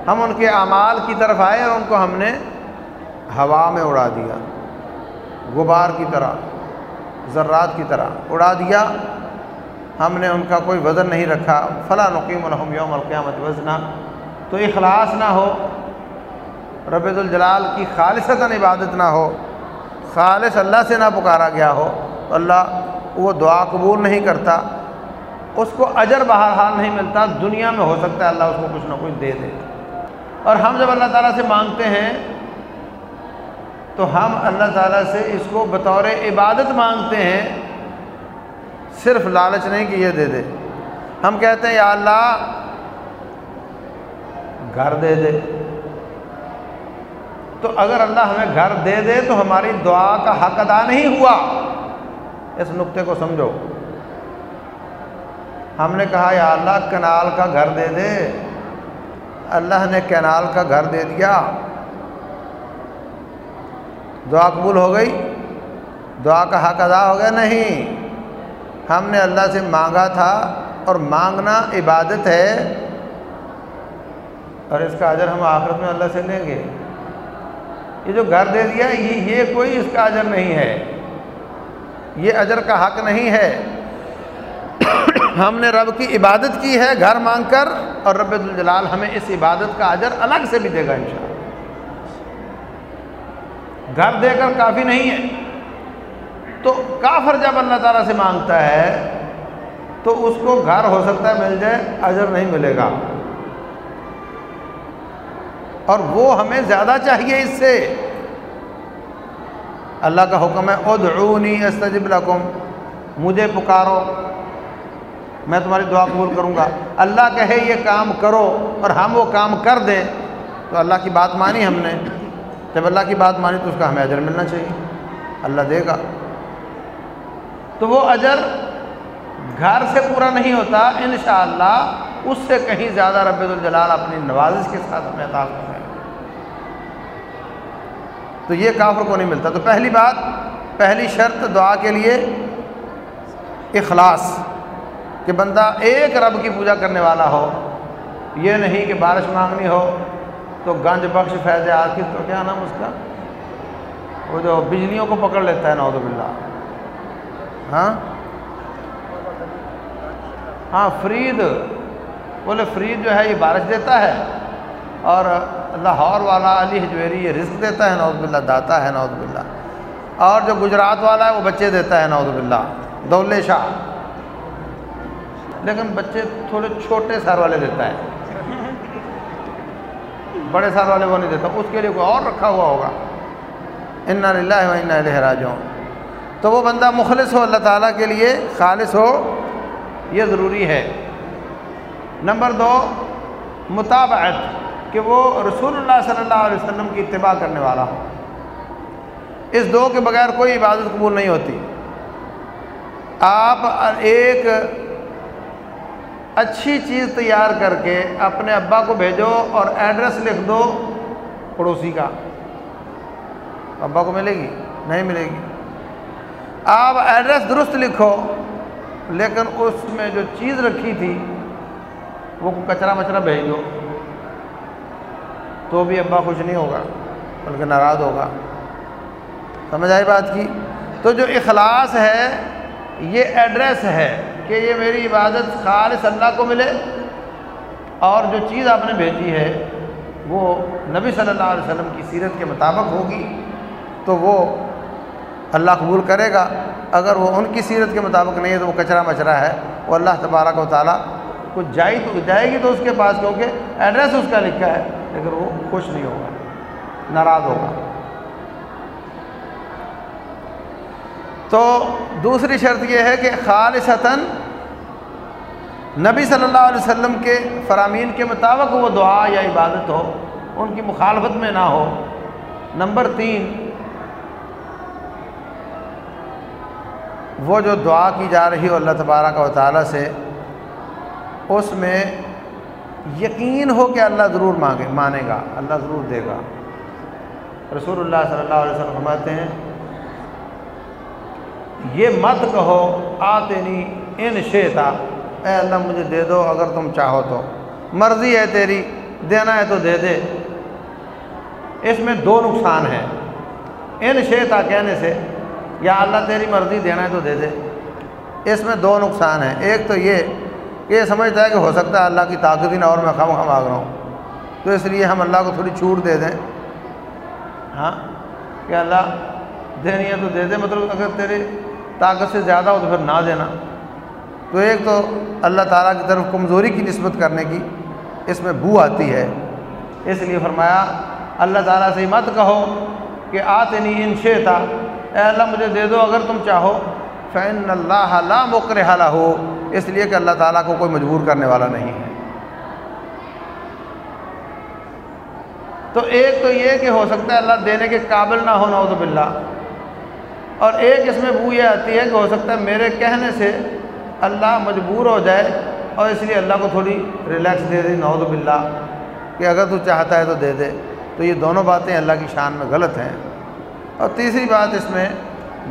A: ہم ان کے اعمال کی طرف آئے اور ان کو ہم نے ہوا میں اڑا دیا۔ غبار کی طرح، ذرات کی طرح اڑا دیا۔ ہم نے ان کا کوئی وزن نہیں رکھا۔ فلاں نقیم الحم یوم القیامت وزنا۔ تو اخلاص نہ ہو رب الجلال کی خالصتاً عبادت نہ ہو، خالص اللہ سے نہ پکارا گیا ہو، تو اللہ وہ دعا قبول نہیں کرتا، اس کو اجر بہرحال نہیں ملتا، دنیا میں ہو سکتا ہے اللہ اس کو کچھ نہ کچھ دے دے۔ اور ہم جب اللہ تعالیٰ سے مانگتے ہیں، تو ہم اللہ تعالیٰ سے اس کو بطور عبادت مانگتے ہیں، صرف لالچ نہیں کہ یہ دے دے۔ ہم کہتے ہیں، یا اللہ، گھر دے دے۔ تو اگر اللہ ہمیں گھر دے دے تو ہماری دعا کا حق ادا نہیں ہوا۔ اس نقطے کو سمجھو۔ ہم نے کہا، یا اللہ، کنال کا گھر دے دے۔ اللہ نے کینال کا گھر دے دیا۔ دعا قبول ہو گئی؟ دعا کا حق ادا ہو گیا؟ نہیں۔ ہم نے اللہ سے مانگا تھا اور مانگنا عبادت ہے۔ اور اس کا اجر ہم آخرت میں اللہ سے لیں گے۔ یہ جو گھر دے دیا یہ یہ کوئی اس کا اجر نہیں ہے۔ یہ اجر کا حق نہیں ہے۔ ہم نے رب کی عبادت کی ہے گھر مانگ کر، اور رب الجلال ہمیں اس عبادت کا اجر الگ سے بھی دے گا انشاءاللہ گھر دے کر کافی نہیں ہے۔ تو کافر جب اللہ تعالیٰ سے مانگتا ہے، تو اس کو گھر ہو سکتا ہے مل جائے، اجر نہیں ملے گا۔ اور وہ ہمیں زیادہ چاہیے اس سے۔ اللہ کا حکم ہے، ادعونی استجب لکم۔ مجھے پکارو، میں تمہاری دعا قبول کروں گا۔ اللہ کہے، یہ کام کرو اور ہم وہ کام کر دیں۔ تو اللہ کی بات مانی ہم نے۔ جب اللہ کی بات مانی تو اس کا ہمیں اجر ملنا چاہیے۔ اللہ دے گا۔ تو وہ اجر گھر سے پورا نہیں ہوتا، انشاءاللہ اس سے کہیں زیادہ رب الجلال اپنی نوازش کے ساتھ ہمیں عطا کرتا تو یہ کافر کو نہیں ملتا۔ تو پہلی بات، پہلی شرط دعا کے لیے اخلاص، کہ بندہ ایک رب کی پوجا کرنے والا ہو، یہ نہیں کہ بارش مانگنی ہو تو گنج بخش فیض آج تو کیا نام اس کا؟ وہ جو بجلیوں کو پکڑ لیتا ہے، نعوذ باللہ۔ ہاں؟ ہاں فرید۔ بولے فرید جو ہے یہ بارش دیتا ہے اور لاہور والا علی حجویری یہ رزق دیتا ہے، نعوذ باللہ، داتا ہے، نعوذ باللہ۔ اور جو گجرات والا ہے وہ بچے دیتا ہے، نعوذ باللہ۔ دولے شاہ۔ لیکن بچے تھوڑے چھوٹے سر والے دیتا ہے۔ بڑے سر والے وہ نہیں دیتا۔ اس کے لیے کوئی اور رکھا ہوا ہوگا۔ انا للہ و انا الیہ راجعون۔ تو وہ بندہ مخلص ہو، اللہ تعالیٰ کے لیے خالص ہو، یہ ضروری ہے۔ نمبر دو، مطابعت، کہ وہ رسول اللہ صلی اللہ علیہ وسلم کی اتباع کرنے والا ہو۔ اس دو کے بغیر کوئی عبادت قبول نہیں ہوتی۔ آپ ایک اچھی چیز تیار کر کے اپنے ابا کو بھیجو اور ایڈریس لکھ دو پڑوسی کا۔ ابا کو ملے گی؟ نہیں ملے گی۔ آپ ایڈریس درست لکھو، لیکن اس میں جو چیز رکھی تھی وہ کچرا مچرا بھیج دو تو بھی ابا خوش نہیں ہوگا، بلکہ ناراض ہوگا۔ سمجھ آئی بات کی؟ تو جو اخلاص ہے، یہ ایڈریس ہے کہ یہ میری عبادت خالص اللہ کو ملے، اور جو چیز آپ نے بھیجی ہے، وہ نبی صلی اللہ علیہ وسلم کی سیرت کے مطابق ہوگی۔ تو وہ اللہ قبول کرے گا۔ اگر وہ ان کی سیرت کے مطابق نہیں ہے، تو وہ کچرا مچرا ہے۔ وہ اللہ تبارک و تعالیٰ کچھ جائی تو جائے گی تو اس کے پاس، کیونکہ ایڈریس اس کا لکھا ہے، لیکن وہ خوش نہیں ہوگا، ناراض ہوگا۔ تو دوسری شرط یہ ہے کہ خالصتاً نبی صلی اللہ علیہ وسلم کے فرامین کے مطابق وہ دعا یا عبادت ہو، ان کی مخالفت میں نہ ہو۔ نمبر تین، وہ جو دعا کی جا رہی ہو اللہ تبارک و تعالیٰ سے اس میں یقین ہو کہ اللہ ضرور مانگے مانے گا، اللہ ضرور دے گا۔ رسول اللہ صلی اللہ علیہ وسلم فرماتے ہیں، یہ مت کہو آتے نہیں ان شیتا اے اللہ مجھے دے دو اگر تم چاہو تو۔ مرضی ہے تیری، دینا ہے تو دے دے۔ اس میں دو نقصان ہیں۔ ان شیتا کہنے سے، یا اللہ تیری مرضی، دینا ہے تو دے دے۔ اس میں دو نقصان ہیں۔ ایک تو یہ کہ یہ سمجھتا ہے کہ ہو سکتا ہے اللہ کی طاقت ہی نہ اور میں خم خم آگ رہا ہوں۔ تو اس لیے ہم اللہ کو تھوڑی چھوٹ دے دیں۔ ہاں؟ کہ اللہ دینی ہے تو دے دے مطلب اگر تیری طاقت سے زیادہ ہو تو پھر نہ دینا۔ تو ایک تو اللہ تعالیٰ کی طرف کمزوری کی نسبت کرنے کی اس میں بو آتی ہے۔ اس لیے فرمایا، اللہ تعالیٰ سے مت کہو کہ آتے نہیں ان شیتا اے اللہ مجھے دے دو اگر تم چاہو۔ فین اللہ لا مکر ہو اس لیے کہ اللہ تعالیٰ کو کوئی مجبور کرنے والا نہیں ہے۔ تو ایک تو یہ کہ ہو سکتا ہے اللہ دینے کے قابل نہ ہو، نعوذ باللہ۔ اور ایک اس میں بو یہ آتی ہے کہ ہو سکتا ہے میرے کہنے سے اللہ مجبور ہو جائے اور اس لیے اللہ کو تھوڑی ریلیکس دے دی نعوذ باللہ۔ کہ اگر تو چاہتا ہے تو دے دے۔ تو یہ دونوں باتیں اللہ کی شان میں غلط ہیں۔ اور تیسری بات اس میں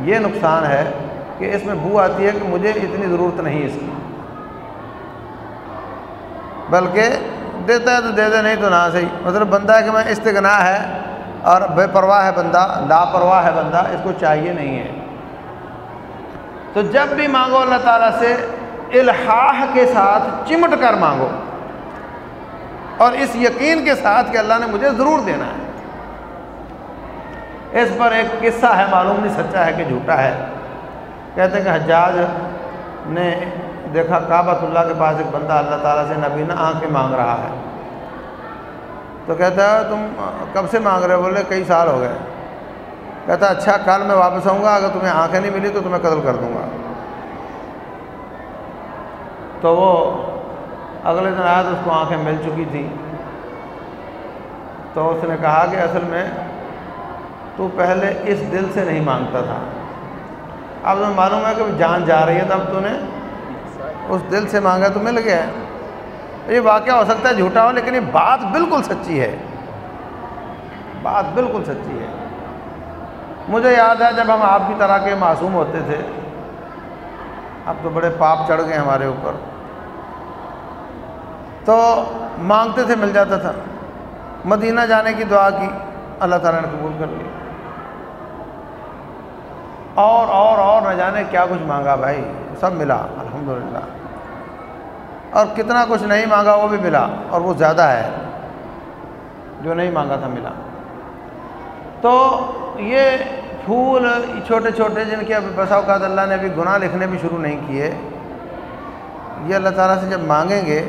A: یہ نقصان ہے کہ اس میں بو آتی ہے کہ مجھے اتنی ضرورت نہیں اس کی۔ بلکہ دیتا ہے تو دے دے نہیں تو نہ صحیح۔ مطلب بندہ ہے کہ میں استغنا ہے اور بے پرواہ ہے بندہ، لاپرواہ ہے بندہ، اس کو چاہیے نہیں ہے۔ تو جب بھی مانگو اللہ تعالیٰ سے، الحاح کے ساتھ چمٹ کر مانگو۔ اور اس یقین کے ساتھ کہ اللہ نے مجھے ضرور دینا ہے۔ اس پر ایک قصہ ہے، معلوم نہیں، سچا ہے کہ جھوٹا ہے۔ کہتے ہیں کہ حجاج نے دیکھا کعبۃ اللہ کے پاس ایک بندہ اللہ تعالیٰ سے نبی نہ آنکھیں مانگ رہا ہے۔ تو کہتا ہے تم کب سے مانگ رہے ہو؟ بولے کئی سال ہو گئے۔ کہتا اچھا کل میں واپس آؤں گا، اگر تمہیں آنکھیں نہیں ملی تو تمہیں قتل کر دوں گا۔ تو وہ اگلے دن آیا تو اس کو آنکھیں مل چکی تھی تو اس نے کہا کہ اصل میں تو پہلے اس دل سے نہیں مانگتا تھا۔ اب تمہیں معلوم ہے کہ جان جا رہی ہے تب تو نے اس دل سے مانگا تو مل گیا یہ واقعہ ہو سکتا ہے جھوٹا ہو لیکن یہ بات بالکل سچی ہے۔ بات بالکل سچی ہے۔ مجھے یاد ہے جب ہم آپ کی طرح کے معصوم ہوتے تھے۔ اب تو بڑے پاپ چڑھ گئے ہمارے اوپر۔ تو مانگتے تھے مل جاتا تھا۔ مدینہ جانے کی دعا کی۔ اللہ تعالیٰ نے قبول کر لی۔ اور اور اور نہ جانے کیا کچھ مانگا بھائی، سب ملا، الحمدللہ۔ اور کتنا کچھ نہیں مانگا وہ بھی ملا، اور وہ زیادہ ہے، جو نہیں مانگا تھا ملا۔ تو یہ پھول چھوٹے چھوٹے جن کے ابھی بسا اوقات اللہ نے ابھی گناہ لکھنے بھی شروع نہیں کیے، یہ اللہ تعالیٰ سے جب مانگیں گے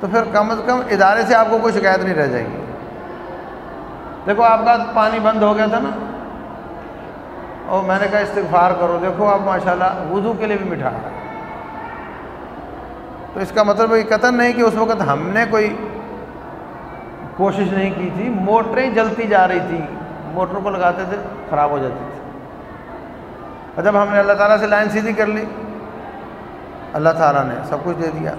A: تو پھر کم از کم ادارے سے آپ کو کوئی شکایت نہیں رہ جائے گی۔ دیکھو، آپ کا پانی بند ہو گیا تھا نا۔ اور میں نے کہا استغفار کرو، دیکھو آپ ماشاءاللہ وضو کے لیے بھی مٹھا تو اس کا مطلب یہ قطن نہیں کہ اس وقت ہم نے کوئی کوشش نہیں کی تھی، موٹریں جلتی جا رہی تھی موٹر کو لگاتے تھے، خراب ہو جاتی تھی۔ اور جب ہم نے اللہ تعالیٰ سے لائن سیدھی کر لی، اللہ تعالیٰ نے سب کچھ دے دیا۔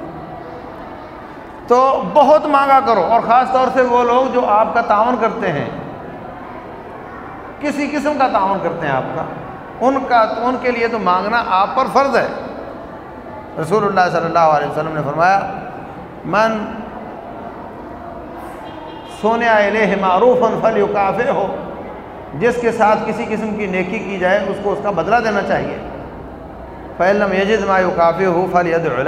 A: تو بہت مانگا کرو، اور خاص طور سے وہ لوگ جو آپ کا تعاون کرتے ہیں۔ کسی قسم کا تعاون کرتے ہیں آپ کا۔ ان کا ان کے لیے تو مانگنا آپ پر فرض ہے۔ رسول اللہ صلی اللہ علیہ وسلم نے فرمایا، من سونے علیہ معروف فل کافے ہو جس کے ساتھ کسی قسم کی نیکی کی جائے، اس کو اس کا بدلہ دینا چاہیے۔ فعلم یجد ما کافی ہو فل ید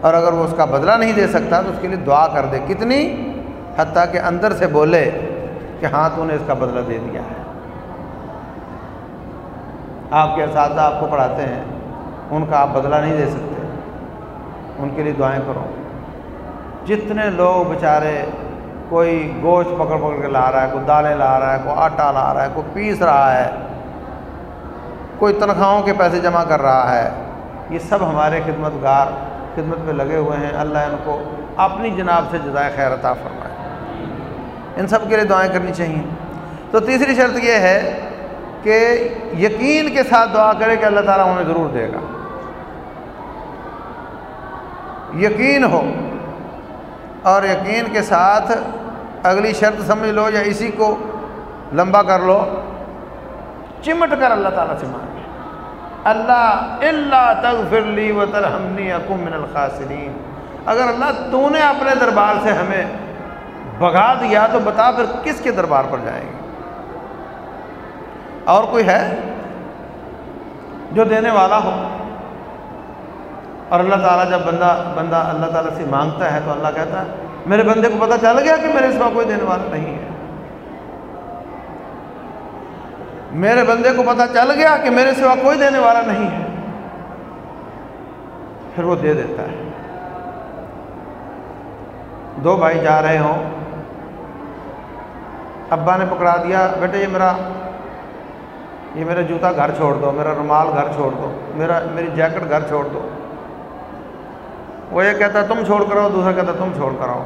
A: اور اگر وہ اس کا بدلہ نہیں دے سکتا، تو اس کے لیے دعا کر دے۔ کتنی؟ حتیٰ کہ اندر سے بولے کہ ہاں تو نے اس کا بدلہ دے دیا ہے۔ آپ کے اساتذہ آپ کو پڑھاتے ہیں، ان کا آپ بدلہ نہیں دے سکتے۔ ان کے لیے دعائیں کرو۔ جتنے لوگ بیچارے کوئی گوشت پکڑ پکڑ کے لا رہا ہے، کوئی دالیں لا رہا ہے، کوئی آٹا لا رہا ہے، کوئی پیس رہا ہے، کوئی تنخواہوں کے پیسے جمع کر رہا ہے، یہ سب ہمارے خدمت گار خدمت میں لگے ہوئے ہیں۔ اللہ ان کو اپنی جناب سے جزائے خیر عطا فرمائے۔ ان سب کے لیے دعائیں کرنی چاہیے۔ تو تیسری شرط یہ ہے کہ یقین کے ساتھ دعا کرے کہ اللہ تعالیٰ ہمیں ضرور دے گا۔ یقین ہو اور یقین کے ساتھ اگلی شرط سمجھ لو یا اسی کو لمبا کر لو۔ چمٹ کر اللہ تعالیٰ سے مانگے اللہ اللہ تغفر لی و ترحمنی اکم من الخاسرین۔ اگر اللہ تو نے اپنے دربار سے ہمیں بگا دیا تو بتا پھر کس کے دربار پر جائیں گے؟ اور کوئی ہے جو دینے والا ہو؟ اور اللہ تعالیٰ جب بندہ بندہ اللہ تعالیٰ سے مانگتا ہے تو اللہ کہتا ہے، میرے بندے کو پتہ چل گیا کہ میرے سوا کوئی دینے والا نہیں ہے۔ میرے بندے کو پتہ چل گیا کہ میرے سوا کوئی دینے والا نہیں ہے۔ پھر وہ دے دیتا ہے۔ دو بھائی جا رہے ہوں۔ ابا نے پکڑا دیا، بیٹے یہ میرا یہ میرا جوتا گھر چھوڑ دو، میرا رومال گھر چھوڑ دو، میرا میری جیکٹ گھر چھوڑ دو۔ وہ یہ کہتا ہے، تم چھوڑ کر آؤ دوسرا کہتا ہے، تم چھوڑ کر آؤ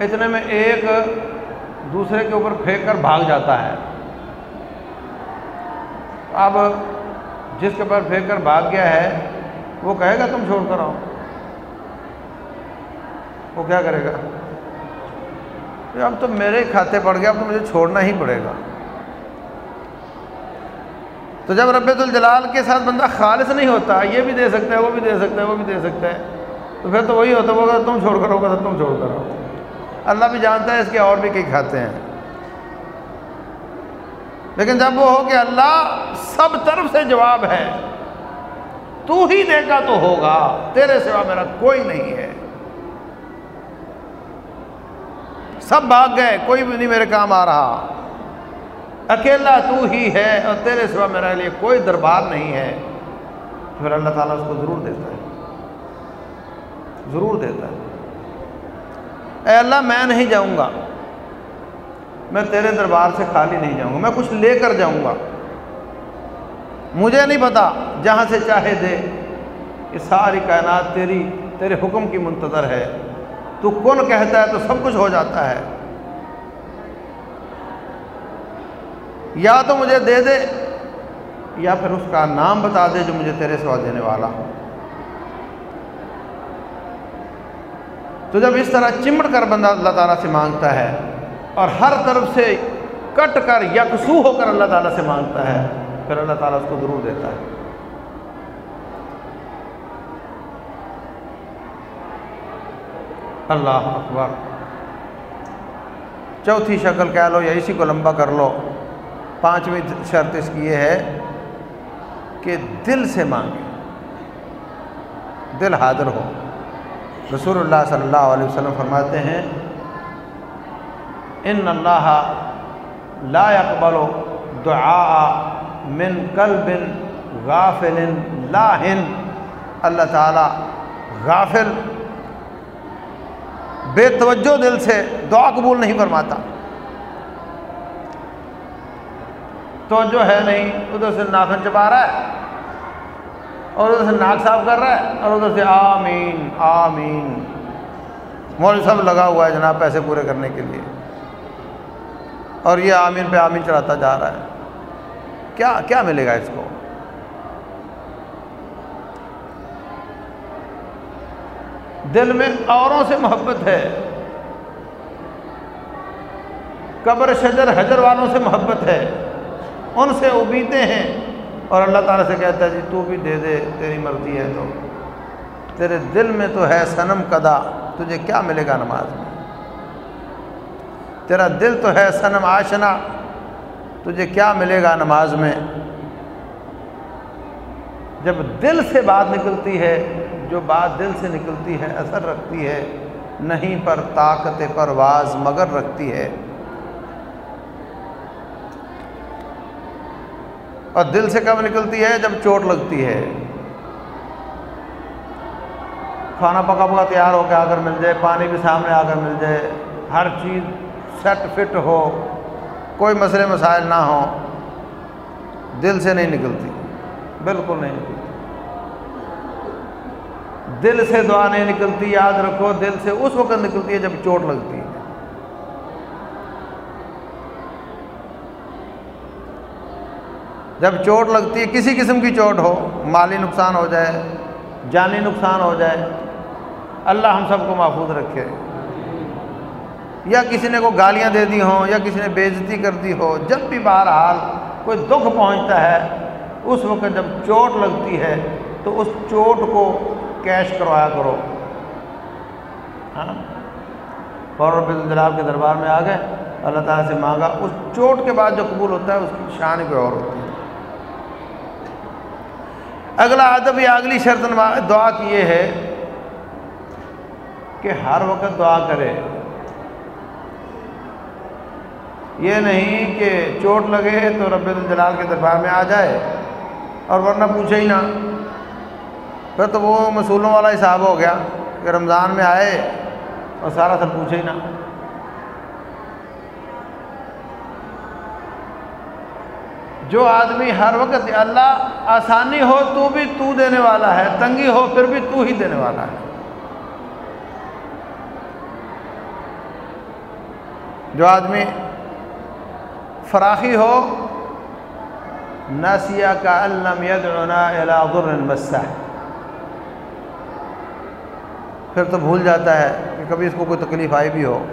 A: اتنے میں ایک دوسرے کے اوپر پھینک کر بھاگ جاتا ہے۔ اب جس کے اوپر پھینک کر بھاگ گیا ہے، وہ کہے گا، تم چھوڑ کر آؤ وہ کیا کرے گا؟ اب تو میرے کھاتے پڑ گیا اب تو مجھے چھوڑنا ہی پڑے گا۔ تو جب رب الجلال کے ساتھ بندہ خالص نہیں ہوتا، یہ بھی دے سکتا ہے، وہ بھی دے سکتا ہے، وہ بھی دے سکتا ہے، تو پھر تو وہی ہوتا ہوگا تم چھوڑ کر ہوگا تو تم چھوڑ کر ہو اللہ بھی جانتا ہے اس کے اور بھی کئی کھاتے ہیں۔ لیکن جب وہ ہو کہ اللہ سب طرف سے جواب ہے، تو ہی دے گا تو ہوگا، تیرے سوا میرا کوئی نہیں ہے۔ سب بھاگ گئے، کوئی بھی نہیں میرے کام آ رہا۔ اکیلا تو ہی ہے اور تیرے سوا میرے لیے کوئی دربار نہیں ہے پھر اللہ تعالیٰ اس کو ضرور دیتا ہے۔ ضرور دیتا ہے۔ اے اللہ، میں نہیں جاؤں گا۔ میں تیرے دربار سے خالی نہیں جاؤں گا۔ میں کچھ لے کر جاؤں گا۔ مجھے نہیں پتا جہاں سے چاہے دے یہ ساری کائنات تیری، تیرے حکم کی منتظر ہے۔ تو کون کہتا ہے تو سب کچھ ہو جاتا ہے۔ یا تو مجھے دے دے، یا پھر اس کا نام بتا دے جو مجھے تیرے سوا دینے والا۔ ہو تو جب اس طرح چمٹ کر بندہ اللہ تعالیٰ سے مانگتا ہے اور ہر طرف سے کٹ کر یکسو ہو کر اللہ تعالیٰ سے مانگتا ہے، پھر اللہ تعالیٰ اس کو ضرور دیتا ہے۔ اللہ اکبر۔ چوتھی شکل کہہ لو یا اسی کو لمبا کر لو۔ پانچویں شرط اس کی یہ ہے کہ دل سے مانگے، دل حاضر ہو۔ رسول اللہ صلی اللہ علیہ وسلم فرماتے ہیں، ان اللہ لا يقبل دعاء من قلب غافل لاہن۔ اللہ تعالی غافل، بے توجہ دل سے دعا قبول نہیں فرماتا۔ توجہ ہے نہیں، ادھر سے ناخن چپا رہا ہے اور ادھر سے ناک صاف کر رہا ہے اور ادھر سے آمین آمین۔ مول سب لگا ہوا ہے جناب پیسے پورے کرنے کے لیے۔ اور یہ آمین پہ آمین چڑھاتا جا رہا ہے۔ کیا کیا ملے گا اس کو؟ دل میں اوروں سے محبت ہے۔ قبر شجر حجر والوں سے محبت ہے۔ ان سے امیدیں ہیں۔ اور اللہ تعالیٰ سے کہتا ہے جی تو بھی دے دے، تیری مرضی ہے تو۔ تیرے دل میں تو ہے صنم قدا، تجھے کیا ملے گا نماز میں؟ تیرا دل تو ہے صنم آشنا تجھے کیا ملے گا نماز میں؟ جب دل سے بات نکلتی ہے، جو بات دل سے نکلتی ہے، اثر رکھتی ہے، نہیں پر طاقت پرواز مگر رکھتی ہے اور دل سے کب نکلتی ہے؟ جب چوٹ لگتی ہے۔ کھانا پکا پکا تیار ہو کے آ کر مل جائے، پانی بھی سامنے آ کر مل جائے، ہر چیز سیٹ فٹ ہو، کوئی مسئلے مسائل نہ ہوں، دل سے نہیں نکلتی۔ بالکل نہیں نکلتی۔ دل سے دعا نہیں نکلتی، یاد رکھو، دل سے اس وقت نکلتی ہے جب چوٹ لگتی ہے۔ جب چوٹ لگتی ہے، کسی قسم کی چوٹ ہو، مالی نقصان ہو جائے، جانی نقصان ہو جائے، اللہ ہم سب کو محفوظ رکھے۔ یا کسی نے کو گالیاں دے دی ہوں، یا کسی نے بےزتی کر دی ہو، جب بھی بہرحال کوئی دکھ پہنچتا ہے، اس وقت جب چوٹ لگتی ہے، تو اس چوٹ کو کیش کروایا کرو۔ ہاں؟ اور رب الجلال کے دربار میں آ گئے اللہ تعالیٰ سے مانگا۔ اس چوٹ کے بعد جو قبول ہوتا ہے، اس کی شان کوئی اور ہوتی ہے۔ اگلا ادب یا اگلی شرط دعا کی یہ ہے کہ ہر وقت دعا کرے۔ یہ نہیں کہ چوٹ لگے تو رب الجلال کے دربار میں آ جائے اور ورنہ پوچھے ہی نہ۔ پھر تو وہ مصولوں والا حساب ہو گیا کہ رمضان میں آئے اور سارا سر پوچھے ہی نہ۔ جو آدمی ہر وقت اللہ آسانی ہو تو بھی تو دینے والا ہے، تنگی ہو پھر بھی تو ہی دینے والا ہے۔ جو آدمی فراخی ہو ناسیہ کا علم یدعنا الى ضر مسح پھر تو بھول جاتا ہے کہ کبھی اس کو کوئی تکلیف آئی بھی ہو۔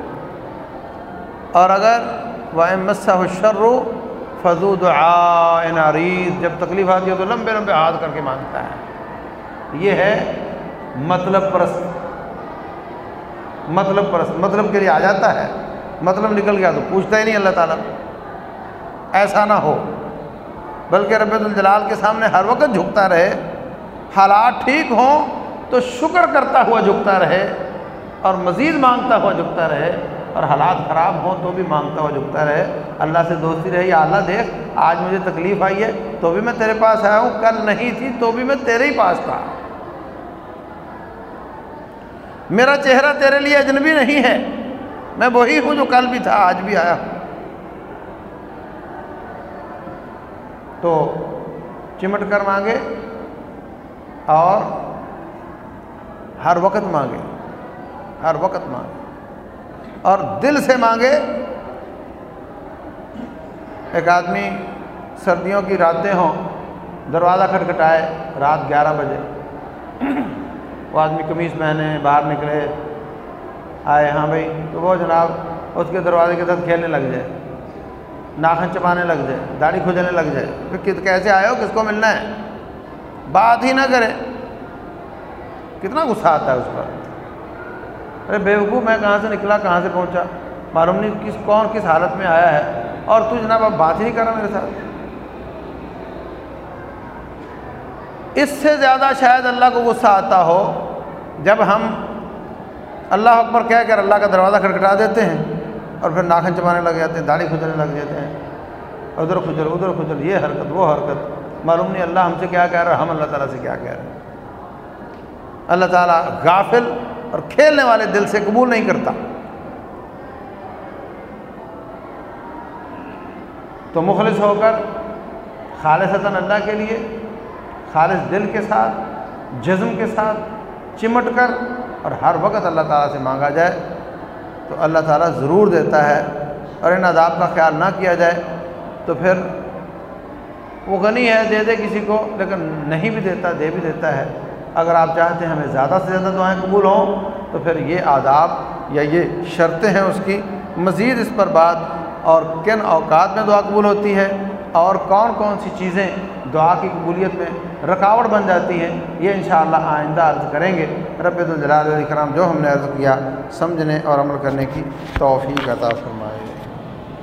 A: اور اگر وہ مسح الشر فضو دعائن عرید۔ جب تکلیف آتی ہے تو لمبے لمبے ہاتھ کر کے مانگتا ہے۔ یہ ہے مطلب پرست۔ مطلب پرست۔ مطلب کے لیے آ جاتا ہے۔ مطلب نکل گیا تو پوچھتا ہی نہیں اللہ تعالیٰ۔ ایسا نہ ہو۔ بلکہ رب الجلال کے سامنے ہر وقت جھکتا رہے۔ حالات ٹھیک ہوں تو شکر کرتا ہوا جھکتا رہے اور مزید مانگتا ہوا جھکتا رہے۔ اور حالات خراب ہوں تو بھی مانگتا ہوا جھکتا رہے۔ اللہ سے دوستی رہے یا اللہ دیکھ، آج مجھے تکلیف آئی ہے، تو بھی میں تیرے پاس آیا ہوں۔ کل نہیں تھی تو بھی میں تیرے ہی پاس تھا۔ میرا چہرہ تیرے لیے اجنبی نہیں ہے، میں وہی ہوں جو کل بھی تھا، آج بھی آیا ہوں۔ تو چمٹ کر مانگے اور ہر وقت مانگے، ہر وقت مانگے۔ اور دل سے مانگے۔ ایک آدمی سردیوں کی راتیں ہوں، دروازہ کھٹکھٹائے، رات گیارہ بجے۔ وہ آدمی قمیض پہنے، باہر نکلے، آئے ہاں بھائی، تو وہ جناب اس کے دروازے کے ساتھ کھیلنے لگ جائے، ناخن چپانے لگ جائے، داڑھی کھجنے لگ جائے۔ پھر کیسے آئے ہو؟ کس کو ملنا ہے؟ بات ہی نہ کرے۔ کتنا غصہ آتا ہے اس پر۔ ارے بیوقوف میں کہاں سے نکلا، کہاں سے پہنچا؟ معلوم نہیں کس کون کس حالت میں آیا ہے۔ اور تو جناب اب بات ہی نہیں کر رہا میرے ساتھ۔ اس سے زیادہ شاید اللہ کو غصہ آتا ہو جب ہم اللہ اکبر کہہ کر اللہ کا دروازہ کھٹکھٹا دیتے ہیں اور پھر ناخن چبانے لگ جاتے ہیں، داڑھی کھجنے لگ جاتے ہیں۔ ادھر کھجل ادھر کھجل یہ حرکت، وہ حرکت۔ معلوم نہیں اللہ ہم سے کیا کہہ رہا ہے ہم اللہ تعالیٰ سے کیا کہہ رہے ہیں۔ اللہ تعالیٰ غافل اور کھیلنے والے دل سے قبول نہیں کرتا۔ تو مخلص ہو کر خالص اللہ کے لیے، خالص دل کے ساتھ جزم کے ساتھ چمٹ کر اور ہر وقت اللہ تعالیٰ سے مانگا جائے۔ تو اللہ تعالیٰ ضرور دیتا ہے اور ان عذاب کا خیال نہ کیا جائے۔ تو پھر وہ غنی ہے، دے دے کسی کو، لیکن نہیں بھی دیتا، دے بھی دیتا ہے۔ اگر آپ چاہتے ہیں ہمیں زیادہ سے زیادہ دعائیں قبول ہوں، تو پھر یہ آداب یا یہ شرطیں ہیں اس کی۔ مزید اس پر بات اور کن اوقات میں دعا قبول ہوتی ہے اور کون کون سی چیزیں دعا کی قبولیت میں رکاوٹ بن جاتی ہیں، یہ انشاءاللہ آئندہ عرض کریں گے۔ رب الجلال علیہ کرام جو ہم نے عرض کیا، سمجھنے اور عمل کرنے کی توفیق عطا فرمائے۔